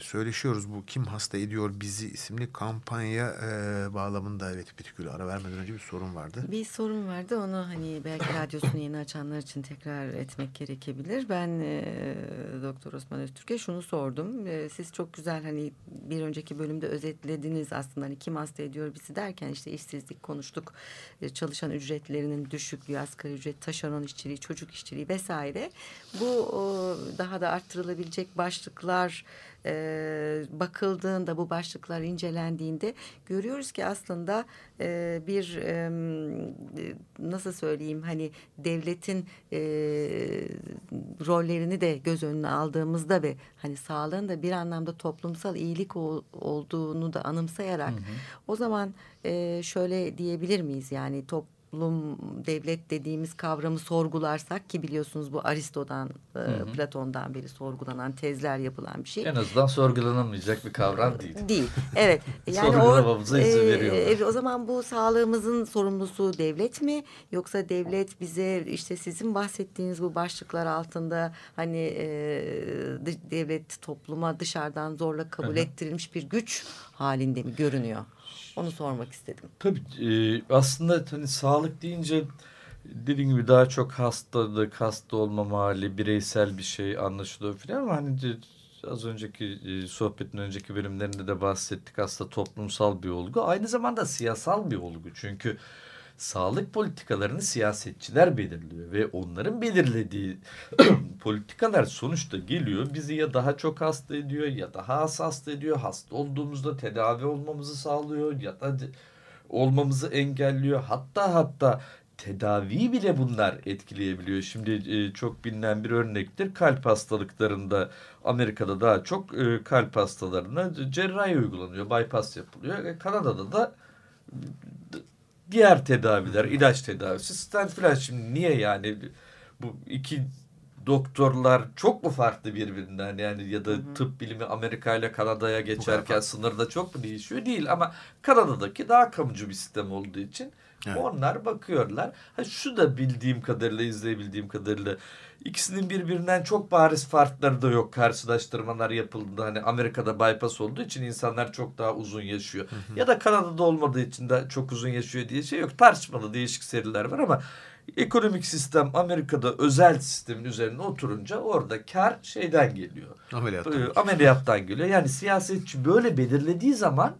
söyleşiyoruz. Bu Kim Hasta Ediyor Bizi isimli kampanya e, bağlamında evet Betükül ara vermeden önce bir sorun vardı. Bir sorun vardı onu hani belki radyosunu yeni açanlar için tekrar etmek gerekebilir. Ben e, Doktor Osman Öztürk'e şunu sordum. E, siz çok güzel hani bir önceki bölümde özetlediniz aslında hani kim hasta ediyor bizi derken işte işsizlik konuştuk. E, çalışan ücretlerinin düşüklüğü, asgari ücret taşeron işçiliği, çocuk işçiliği vesaire. Bu daha da arttırılabilecek başlıklar e, bakıldığında bu başlıklar incelendiğinde görüyoruz ki aslında e, bir e, nasıl söyleyeyim hani devletin e, rollerini de göz önüne aldığımızda ve hani sağlığın da bir anlamda toplumsal iyilik ol, olduğunu da anımsayarak hı hı. o zaman e, şöyle diyebilir miyiz yani top toplum, devlet dediğimiz kavramı sorgularsak ki biliyorsunuz bu Aristo'dan, e, hı hı. Platon'dan beri sorgulanan tezler yapılan bir şey. En azından sorgulanamayacak bir kavram değil. Değil, evet. Yani o, e, e, o zaman bu sağlığımızın sorumlusu devlet mi? Yoksa devlet bize işte sizin bahsettiğiniz bu başlıklar altında hani e, devlet topluma dışarıdan zorla kabul hı hı. ettirilmiş bir güç halinde mi görünüyor? Onu sormak istedim. Tabii e, aslında hani sağlık deyince dediğim gibi daha çok hastalık, hasta olma hali, bireysel bir şey anlaşılıyor falan ama hani az önceki e, sohbetin önceki bölümlerinde de bahsettik aslında toplumsal bir olgu. Aynı zamanda siyasal bir olgu çünkü sağlık politikalarını siyasetçiler belirliyor ve onların belirlediği politikalar sonuçta geliyor bizi ya daha çok hasta ediyor ya daha az hasta ediyor. Hasta olduğumuzda tedavi olmamızı sağlıyor ya da olmamızı engelliyor. Hatta hatta tedavi bile bunlar etkileyebiliyor. Şimdi e, çok bilinen bir örnektir. Kalp hastalıklarında Amerika'da daha çok e, kalp hastalarına cerrahi uygulanıyor. Bypass yapılıyor. E, Kanada'da da diğer tedaviler, ilaç tedavisi, stent filan şimdi niye yani bu iki doktorlar çok mu farklı birbirinden yani ya da tıp bilimi Amerika ile Kanada'ya geçerken sınırda çok mu değişiyor? Değil ama Kanada'daki daha kamucu bir sistem olduğu için evet. onlar bakıyorlar. Ha, şu da bildiğim kadarıyla izleyebildiğim kadarıyla İkisinin birbirinden çok bariz farkları da yok. Karşılaştırmalar yapıldı. Hani Amerika'da bypass olduğu için insanlar çok daha uzun yaşıyor. Hı hı. Ya da Kanada'da olmadığı için de çok uzun yaşıyor diye şey yok. Tartışmalı değişik seriler var ama ekonomik sistem Amerika'da özel sistemin üzerine oturunca orada kar şeyden geliyor. Ameliyattan. Ee, ameliyattan geliyor. Yani siyasetçi böyle belirlediği zaman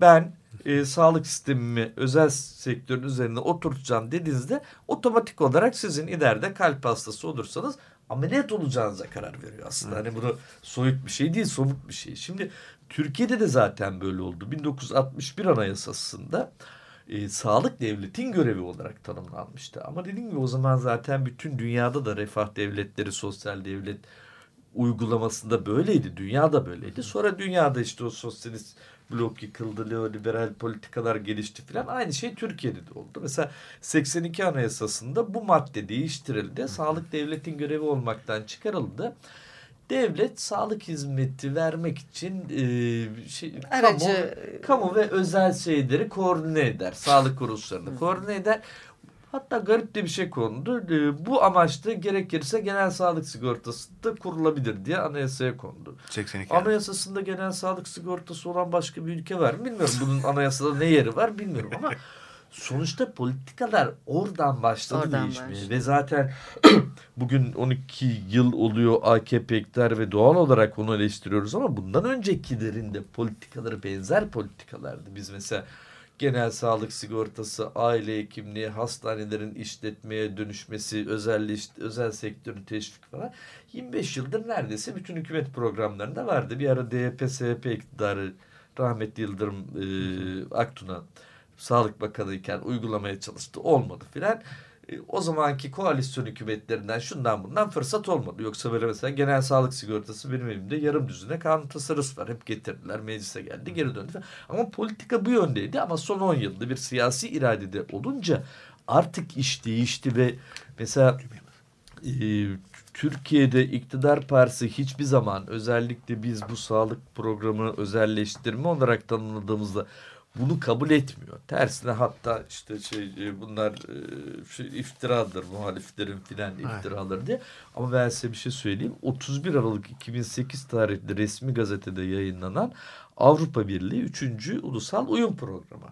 ben e, sağlık sistemimi özel sektörün üzerine oturtacağım dediğinizde otomatik olarak sizin ileride kalp hastası olursanız ameliyat olacağınıza karar veriyor aslında. Evet. Hani bunu soyut bir şey değil, somut bir şey. Şimdi Türkiye'de de zaten böyle oldu. 1961 Anayasası'nda e, sağlık devletin görevi olarak tanımlanmıştı. Ama dediğim gibi o zaman zaten bütün dünyada da refah devletleri, sosyal devlet uygulamasında böyleydi. Dünyada böyleydi. Sonra dünyada işte o sosyalist blok yıkıldı, neoliberal politikalar gelişti filan. Aynı şey Türkiye'de de oldu. Mesela 82 Anayasası'nda bu madde değiştirildi. Sağlık devletin görevi olmaktan çıkarıldı. Devlet sağlık hizmeti vermek için e, şey, Aracı... kamu, kamu ve özel şeyleri koordine eder. Sağlık kuruluşlarını koordine eder. Hatta garip de bir şey kondu. Ee, bu amaçta gerekirse genel sağlık sigortası da kurulabilir diye anayasaya kondu. 82 Anayasasında genel sağlık sigortası olan başka bir ülke var mı bilmiyorum. Bunun anayasada ne yeri var bilmiyorum ama sonuçta politikalar oradan başladı oradan değişmeye. Başladı. Ve zaten bugün 12 yıl oluyor AKP iktidar ve doğal olarak onu eleştiriyoruz ama bundan öncekilerin de politikaları benzer politikalardı. Biz mesela genel sağlık sigortası, aile hekimliği, hastanelerin işletmeye dönüşmesi, özel özel sektörün teşvik falan 25 yıldır neredeyse bütün hükümet programlarında vardı. Bir ara DYP, SHP iktidarı rahmetli Yıldırım e, Aktun'a Sağlık Bakanı iken uygulamaya çalıştı. Olmadı filan. E, o zamanki koalisyon hükümetlerinden şundan bundan fırsat olmadı. Yoksa böyle mesela genel sağlık sigortası benim elimde yarım düzine kanun tasarısı var. Hep getirdiler meclise geldi geri döndü. Ama politika bu yöndeydi ama son 10 yılda bir siyasi iradede olunca artık iş değişti ve mesela e, Türkiye'de iktidar partisi hiçbir zaman özellikle biz bu sağlık programı özelleştirme olarak tanımladığımızda bunu kabul etmiyor. Tersine hatta işte şey e, bunlar şey, iftiradır muhaliflerin filan iftiraları diye. Ama ben size bir şey söyleyeyim. 31 Aralık 2008 tarihli resmi gazetede yayınlanan Avrupa Birliği 3. Ulusal Uyum Programı.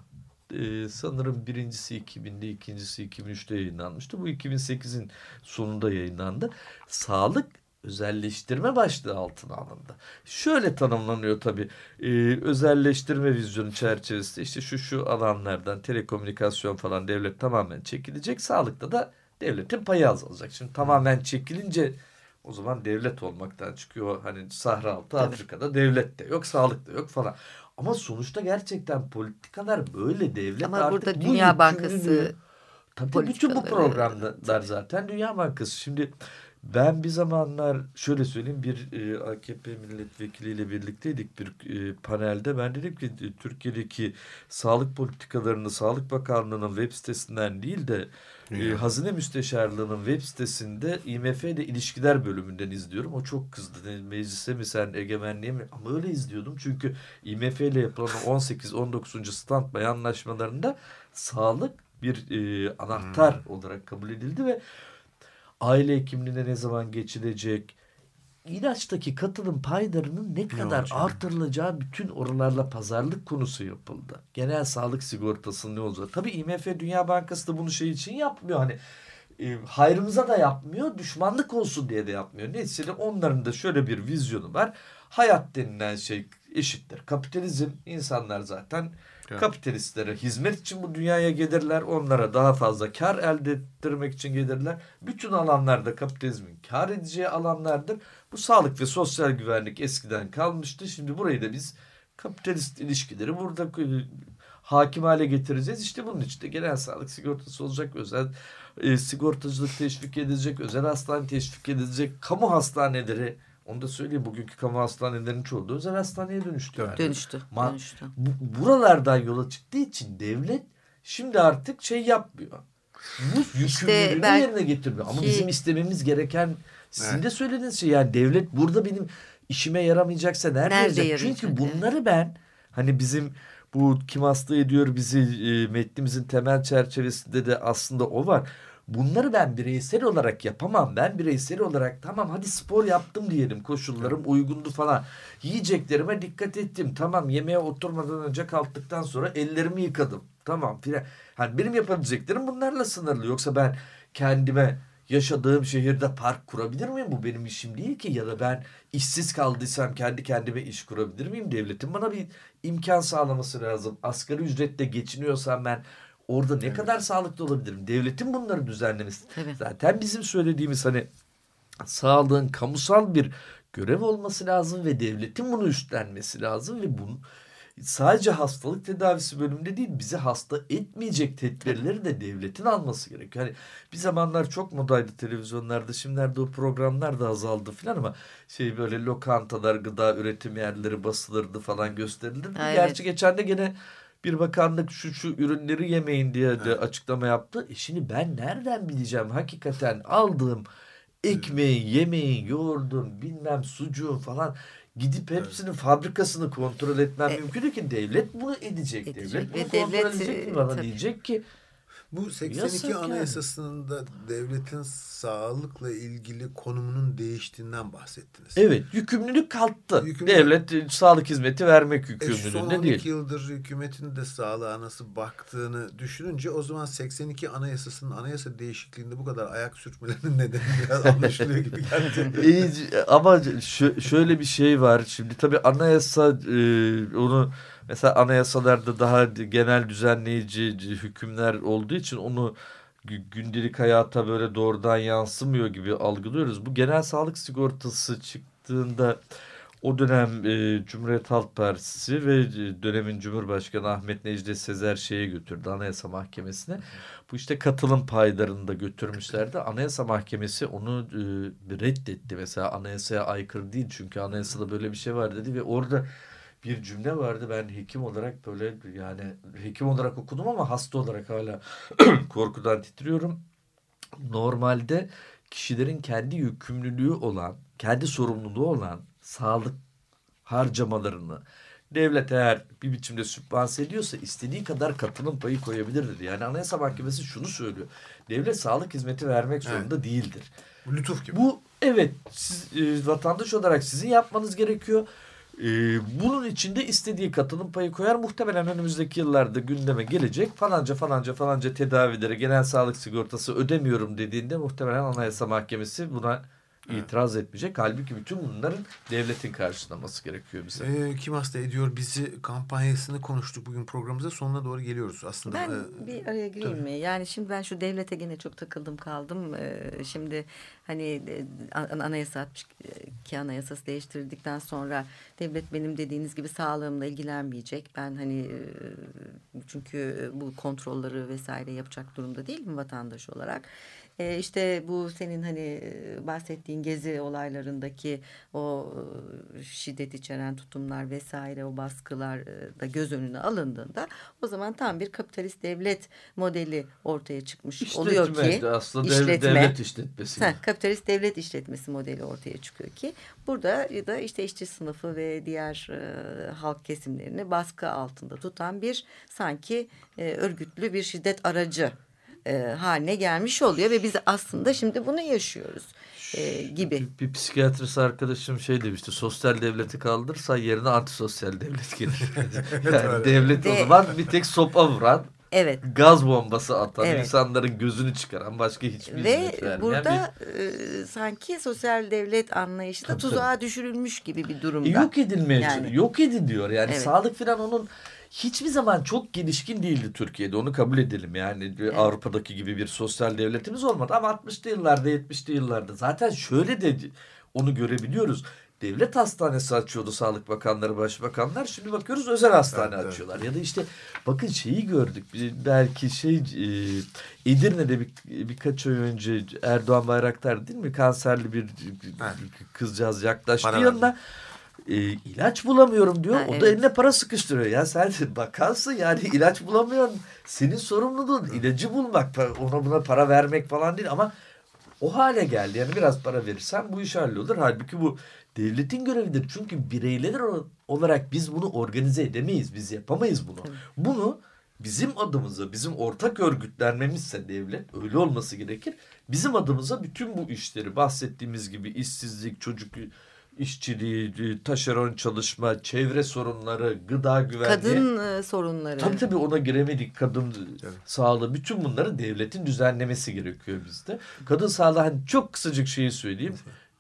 Ee, sanırım birincisi 2000'de, ikincisi 2003'te yayınlanmıştı. Bu 2008'in sonunda yayınlandı. Sağlık özelleştirme başlığı altına alındı. Şöyle tanımlanıyor tabii e, özelleştirme vizyonu çerçevesinde işte şu şu alanlardan telekomünikasyon falan devlet tamamen çekilecek. Sağlıkta da devletin payı azalacak. Şimdi tamamen çekilince o zaman devlet olmaktan çıkıyor. Hani Sahra altı Afrika'da devlet de yok, sağlık da yok falan. Ama sonuçta gerçekten politikalar böyle devlet Ama artık burada bu Dünya yükümlülüğü- Bankası Tabii bütün bu programlar zaten Dünya Bankası. Şimdi ben bir zamanlar şöyle söyleyeyim bir e, AKP milletvekiliyle birlikteydik bir e, panelde. Ben dedim ki e, Türkiye'deki sağlık politikalarını Sağlık Bakanlığı'nın web sitesinden değil de e, Hazine Müsteşarlığı'nın web sitesinde IMF ile ilişkiler bölümünden izliyorum. O çok kızdı. Meclise mi sen egemenliğe mi? Ama öyle izliyordum. Çünkü IMF ile yapılan 18-19. standby anlaşmalarında sağlık bir e, anahtar olarak kabul edildi ve aile hekimliğine ne zaman geçilecek, ilaçtaki katılım paylarının ne kadar olacak? artırılacağı bütün oralarla pazarlık konusu yapıldı. Genel sağlık sigortasının ne olacak? Tabii IMF Dünya Bankası da bunu şey için yapmıyor. Hani e, hayrımıza da yapmıyor, düşmanlık olsun diye de yapmıyor. Neticede onların da şöyle bir vizyonu var. Hayat denilen şey eşittir. Kapitalizm insanlar zaten Evet. kapitalistlere hizmet için bu dünyaya gelirler. Onlara daha fazla kar elde ettirmek için gelirler. Bütün alanlarda kapitalizmin kar edeceği alanlardır. Bu sağlık ve sosyal güvenlik eskiden kalmıştı. Şimdi burayı da biz kapitalist ilişkileri burada hakim hale getireceğiz. İşte bunun için de genel sağlık sigortası olacak. Özel e, sigortacılık teşvik edilecek. Özel hastane teşvik edilecek. Kamu hastaneleri onu da söyleyeyim. Bugünkü kamu hastanelerinin çoğu da özel hastaneye dönüştü. Yani. dönüştü. Ma- dönüştü. Bu- buralardan yola çıktığı için devlet şimdi artık şey yapmıyor. Bu yükümlülüğünü ben- yerine getirmiyor. Ama ki- bizim istememiz gereken sizin Evet. de söylediğiniz şey yani devlet burada benim işime yaramayacaksa nerede, Nerede yarayacak? yarayacak, Çünkü bunları ben hani bizim bu kim hasta ediyor bizi e, metnimizin temel çerçevesinde de aslında o var. Bunları ben bireysel olarak yapamam. Ben bireysel olarak tamam hadi spor yaptım diyelim koşullarım uygundu falan. Yiyeceklerime dikkat ettim. Tamam yemeğe oturmadan önce kalktıktan sonra ellerimi yıkadım. Tamam filan. Hani benim yapabileceklerim bunlarla sınırlı. Yoksa ben kendime yaşadığım şehirde park kurabilir miyim? Bu benim işim değil ki. Ya da ben işsiz kaldıysam kendi kendime iş kurabilir miyim? Devletin bana bir imkan sağlaması lazım. Asgari ücretle geçiniyorsam ben orada ne kadar sağlıklı olabilirim? Devletin bunları düzenlemesi. Tabii. Zaten bizim söylediğimiz hani sağlığın kamusal bir görev olması lazım ve devletin bunu üstlenmesi lazım ve bunu sadece hastalık tedavisi bölümünde değil bizi hasta etmeyecek tedbirleri de devletin alması gerekiyor. Hani bir zamanlar çok modaydı televizyonlarda şimdilerde o programlar da azaldı filan ama şey böyle lokantalar gıda üretim yerleri basılırdı falan gösterilirdi. Evet. Gerçi geçen de gene bir bakanlık şu şu ürünleri yemeyin diye de açıklama yaptı. E şimdi ben nereden bileceğim hakikaten aldığım ekmeğin, yemeğin, yoğurdun, bilmem sucuğun falan gidip hepsinin fabrikasını kontrol etmem E- mümkün değil ki devlet bunu edecek. Edecek Devlet bunu ve kontrol devlet, edecek e, mi bana tabii. diyecek ki Bu 82 Yasak yani. Anayasası'nda devletin sağlıkla ilgili konumunun değiştiğinden bahsettiniz. evet yükümlülük kalktı. Yükümlülük- Devlet e, sağlık hizmeti vermek E, son yükümlülüğünde 12 değil. yıldır hükümetin de sağlığa nasıl baktığını düşününce o zaman 82 Anayasası'nın anayasa değişikliğinde bu kadar ayak sürtmelerinin nedeni biraz anlaşılıyor gibi geldi. Ama şö- şöyle bir şey var. Şimdi tabii anayasa e, onu mesela anayasalarda daha genel düzenleyici hükümler olduğu için onu gü- gündelik hayata böyle doğrudan yansımıyor gibi algılıyoruz. Bu genel sağlık sigortası çıktığında o dönem e, Cumhuriyet Halk Partisi ve e, dönemin Cumhurbaşkanı Ahmet Necdet Sezer şeye götürdü Anayasa Mahkemesi'ne. Bu işte katılım paylarını da götürmüşlerdi. Anayasa Mahkemesi onu e, reddetti. Mesela anayasaya aykırı değil çünkü anayasada böyle bir şey var dedi ve orada bir cümle vardı. Ben hekim olarak böyle yani hekim olarak okudum ama hasta olarak hala korkudan titriyorum. Normalde kişilerin kendi yükümlülüğü olan, kendi sorumluluğu olan sağlık harcamalarını devlet eğer bir biçimde sübvanse ediyorsa istediği kadar katılım payı koyabilir dedi. Yani Anayasa Mahkemesi şunu söylüyor. Devlet sağlık hizmeti vermek zorunda değildir. Bu Lütuf gibi. Bu evet siz e, vatandaş olarak sizin yapmanız gerekiyor. E, bunun içinde istediği katılım payı koyar. Muhtemelen önümüzdeki yıllarda gündeme gelecek. Falanca falanca falanca tedavilere genel sağlık sigortası ödemiyorum dediğinde muhtemelen Anayasa Mahkemesi buna itiraz etmeyecek. Halbuki bütün bunların devletin karşılaması gerekiyor bize. Ee, kim hasta ediyor bizi kampanyasını konuştuk bugün programımıza sonuna doğru geliyoruz aslında. Ben Ee, bir araya gireyim mi? Yani şimdi ben şu devlete gene çok takıldım kaldım. Ee, şimdi hani e, an- anayasa 62 anayasası değiştirildikten sonra devlet benim dediğiniz gibi sağlığımla ilgilenmeyecek. Ben hani e, çünkü bu kontrolleri vesaire yapacak durumda değil mi vatandaş olarak? E, işte bu senin hani e, bahsettiğin gezi olaylarındaki o e, şiddet içeren tutumlar vesaire o baskılar e, da göz önüne alındığında o zaman tam bir kapitalist devlet modeli ortaya çıkmış oluyor İşletme ki de aslında işletme. devlet işletmesi. Ha, kapitalist devlet işletmesi modeli ortaya çıkıyor ki burada da işte işçi sınıfı ve diğer e, halk kesimlerini baskı altında tutan bir sanki e, örgütlü bir şiddet aracı e, haline gelmiş oluyor ve biz aslında şimdi bunu yaşıyoruz e, gibi. Bir, bir psikiyatrist arkadaşım şey demişti. Sosyal devleti kaldırsa yerine antisosyal devlet gelir. yani devlet o Ve- zaman bir tek sopa vuran, Evet. gaz bombası atan, Evet. insanların gözünü çıkaran başka hiçbir Ve hizmet vermeyen burada e, sanki sosyal devlet anlayışı da Tabii, tuzağa düşürülmüş gibi bir bir... durumda. E, yok edilmeye Yani. Yok ediliyor. Yani Evet. sağlık falan onun hiçbir zaman çok gelişkin değildi Türkiye'de. Onu kabul edelim. Yani bir Avrupa'daki gibi bir sosyal devletimiz olmadı. Ama 60'lı yıllarda 70'li yıllarda zaten şöyle de onu görebiliyoruz. Devlet hastanesi açıyordu Sağlık Bakanları, Başbakanlar. Şimdi bakıyoruz özel hastane Evet, evet. açıyorlar. Ya da işte bakın şeyi gördük. Bir- Belki şey e, Edirne'de bir, birkaç ay önce Erdoğan Bayraktar değil mi? Kanserli bir Evet. kızcağız yaklaştı Para yanına. E, ilaç bulamıyorum diyor. Ha, o da evet. eline para sıkıştırıyor. Ya sen bakansın yani ilaç bulamıyorsun. Senin sorumluluğun ilacı bulmak. Ona buna para vermek falan değil ama o hale geldi. Yani biraz para verirsen bu iş hallolur. Halbuki bu devletin görevidir. Çünkü bireyler olarak biz bunu organize edemeyiz. Biz yapamayız bunu. Bunu bizim adımıza, bizim ortak örgütlenmemizse devlet öyle olması gerekir. Bizim adımıza bütün bu işleri bahsettiğimiz gibi işsizlik, çocuk işçiliği, taşeron çalışma, çevre sorunları, gıda güvenliği. Kadın e, sorunları. Tabii tabii ona giremedik. Kadın Tabii. sağlığı bütün bunları devletin düzenlemesi gerekiyor bizde. Kadın sağlığı hani çok kısacık şeyi söyleyeyim.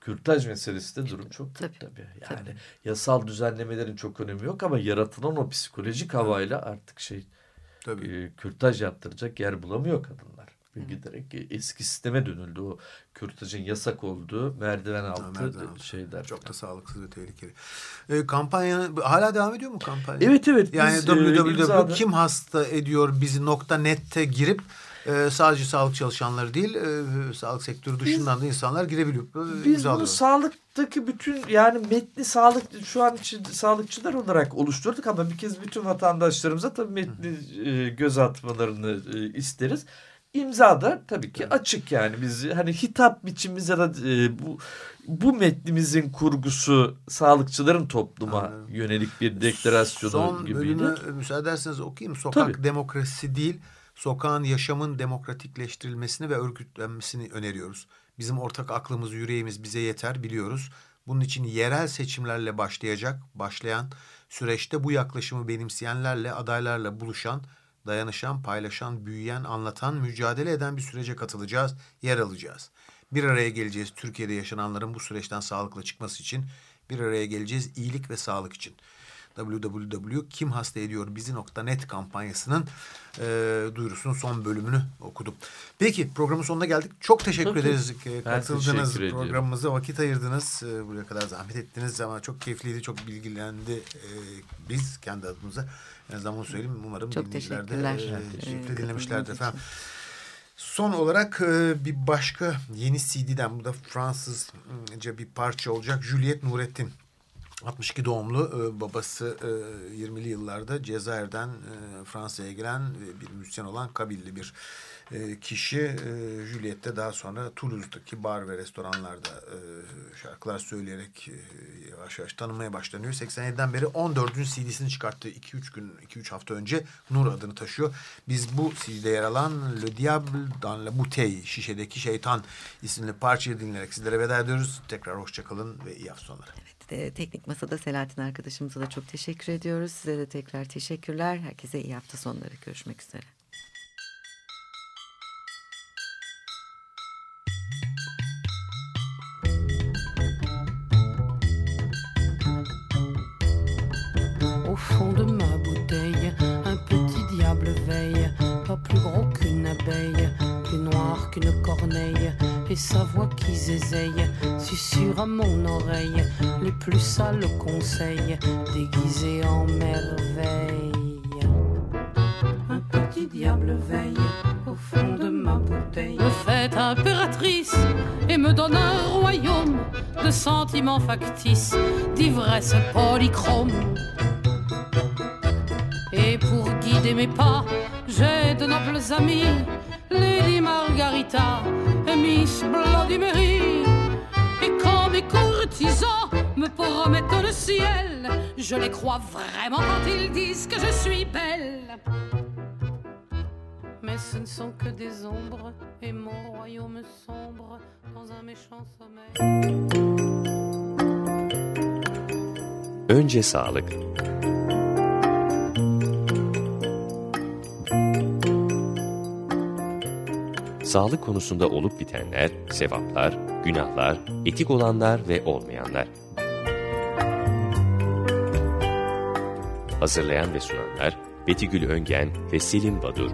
Kürtaj meselesi de durum çok kötü Tabii, tabii. Yani yasal düzenlemelerin çok önemi yok ama yaratılan o psikolojik havayla artık şey Tabii. e, kürtaj yaptıracak yer bulamıyor kadınlar. Ve giderek e, eski sisteme dönüldü o kürtajın yasak olduğu merdiven altı merdiven altı. şeyler. Çok da falan. sağlıksız ve tehlikeli. Ee, kampanya hala devam ediyor mu kampanya? Evet evet. Yani biz, e, imzada- www.kimhasta.ediyor.bizi.net'e girip e, sadece sağlık çalışanları değil e, sağlık sektörü dışından da insanlar girebiliyor. E, Biz bunu sağlıktaki bütün yani metni sağlık şu an için sağlıkçılar olarak oluşturduk ama bir kez bütün vatandaşlarımıza tabii metni e, göz atmalarını e, isteriz. İmza da tabii ki açık yani biz hani hitap biçimimiz ya da e, bu bu metnimizin kurgusu sağlıkçıların topluma Anladım. yönelik bir deklarasyonu Son gibiydi. bölümü e, müsaade ederseniz okuyayım. Sokak Tabii. demokrasisi değil, sokağın yaşamın demokratikleştirilmesini ve örgütlenmesini öneriyoruz. Bizim ortak aklımız, yüreğimiz bize yeter biliyoruz. Bunun için yerel seçimlerle başlayacak, başlayan süreçte bu yaklaşımı benimseyenlerle, adaylarla buluşan, dayanışan, paylaşan, büyüyen, anlatan, mücadele eden bir sürece katılacağız, yer alacağız. Bir araya geleceğiz Türkiye'de yaşananların bu süreçten sağlıklı çıkması için. Bir araya geleceğiz iyilik ve sağlık için www.kimhastaediyorbizi.net kampanyasının e, duyurusunun son bölümünü okudum. Peki programın sonuna geldik. Çok teşekkür Tabii. ederiz. e, teşekkür ediyorum. programımıza vakit ayırdınız. E, buraya kadar zahmet ettiniz ama çok keyifliydi, çok bilgilendi e, biz kendi adımıza. En azından bunu söyleyeyim. Umarım Çok dinleyiciler de teşekkürler. e, katıldığınız dinlemişlerdir için. efendim. Son olarak e, bir başka yeni CD'den bu da Fransızca bir parça olacak. Juliet Nurettin. 62 doğumlu e, babası e, 20'li yıllarda Cezayir'den e, Fransa'ya gelen ve bir müzisyen olan Kabilli bir e, kişi. E, Juliet de daha sonra Toulouse'daki bar ve restoranlarda e, şarkılar söyleyerek e, yavaş yavaş tanınmaya başlanıyor. 87'den beri 14. CD'sini çıkarttığı 2-3 gün 2-3 hafta önce Nur adını taşıyor. Biz bu CD'de yer alan Le Diable dans la Bouteille Şişedeki Şeytan isimli parçayı dinleyerek sizlere veda ediyoruz. Tekrar hoşçakalın ve iyi hafta sonları. Teknik Masa'da Selahattin arkadaşımıza da çok teşekkür ediyoruz. Size de tekrar teşekkürler. Herkese iyi hafta sonları. Görüşmek üzere. Qu'une corneille, et sa voix qui zézeille. Susurre à mon oreille les plus sales conseils, déguisés en merveille. Un petit diable veille au fond de ma bouteille, me fait impératrice et me donne un royaume de sentiments factices, d'ivresse polychrome. Et pour guider mes pas, j'ai de nobles amis, Lady Margarita et Miss Bloody Et quand mes courtisans me promettent le ciel, je les crois vraiment quand ils disent que je suis belle. Mais ce ne sont que des ombres et mon royaume sombre dans un méchant sommeil. Önce sağlık. Sağlık konusunda olup bitenler, sevaplar, günahlar, etik olanlar ve olmayanlar. Hazırlayan ve sunanlar Betigül Öngen ve Selim Badur.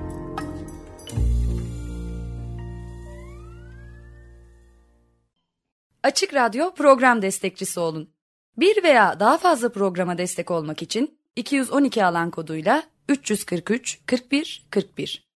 Açık Radyo program destekçisi olun. Bir veya daha fazla programa destek olmak için 212 alan koduyla 343 41 41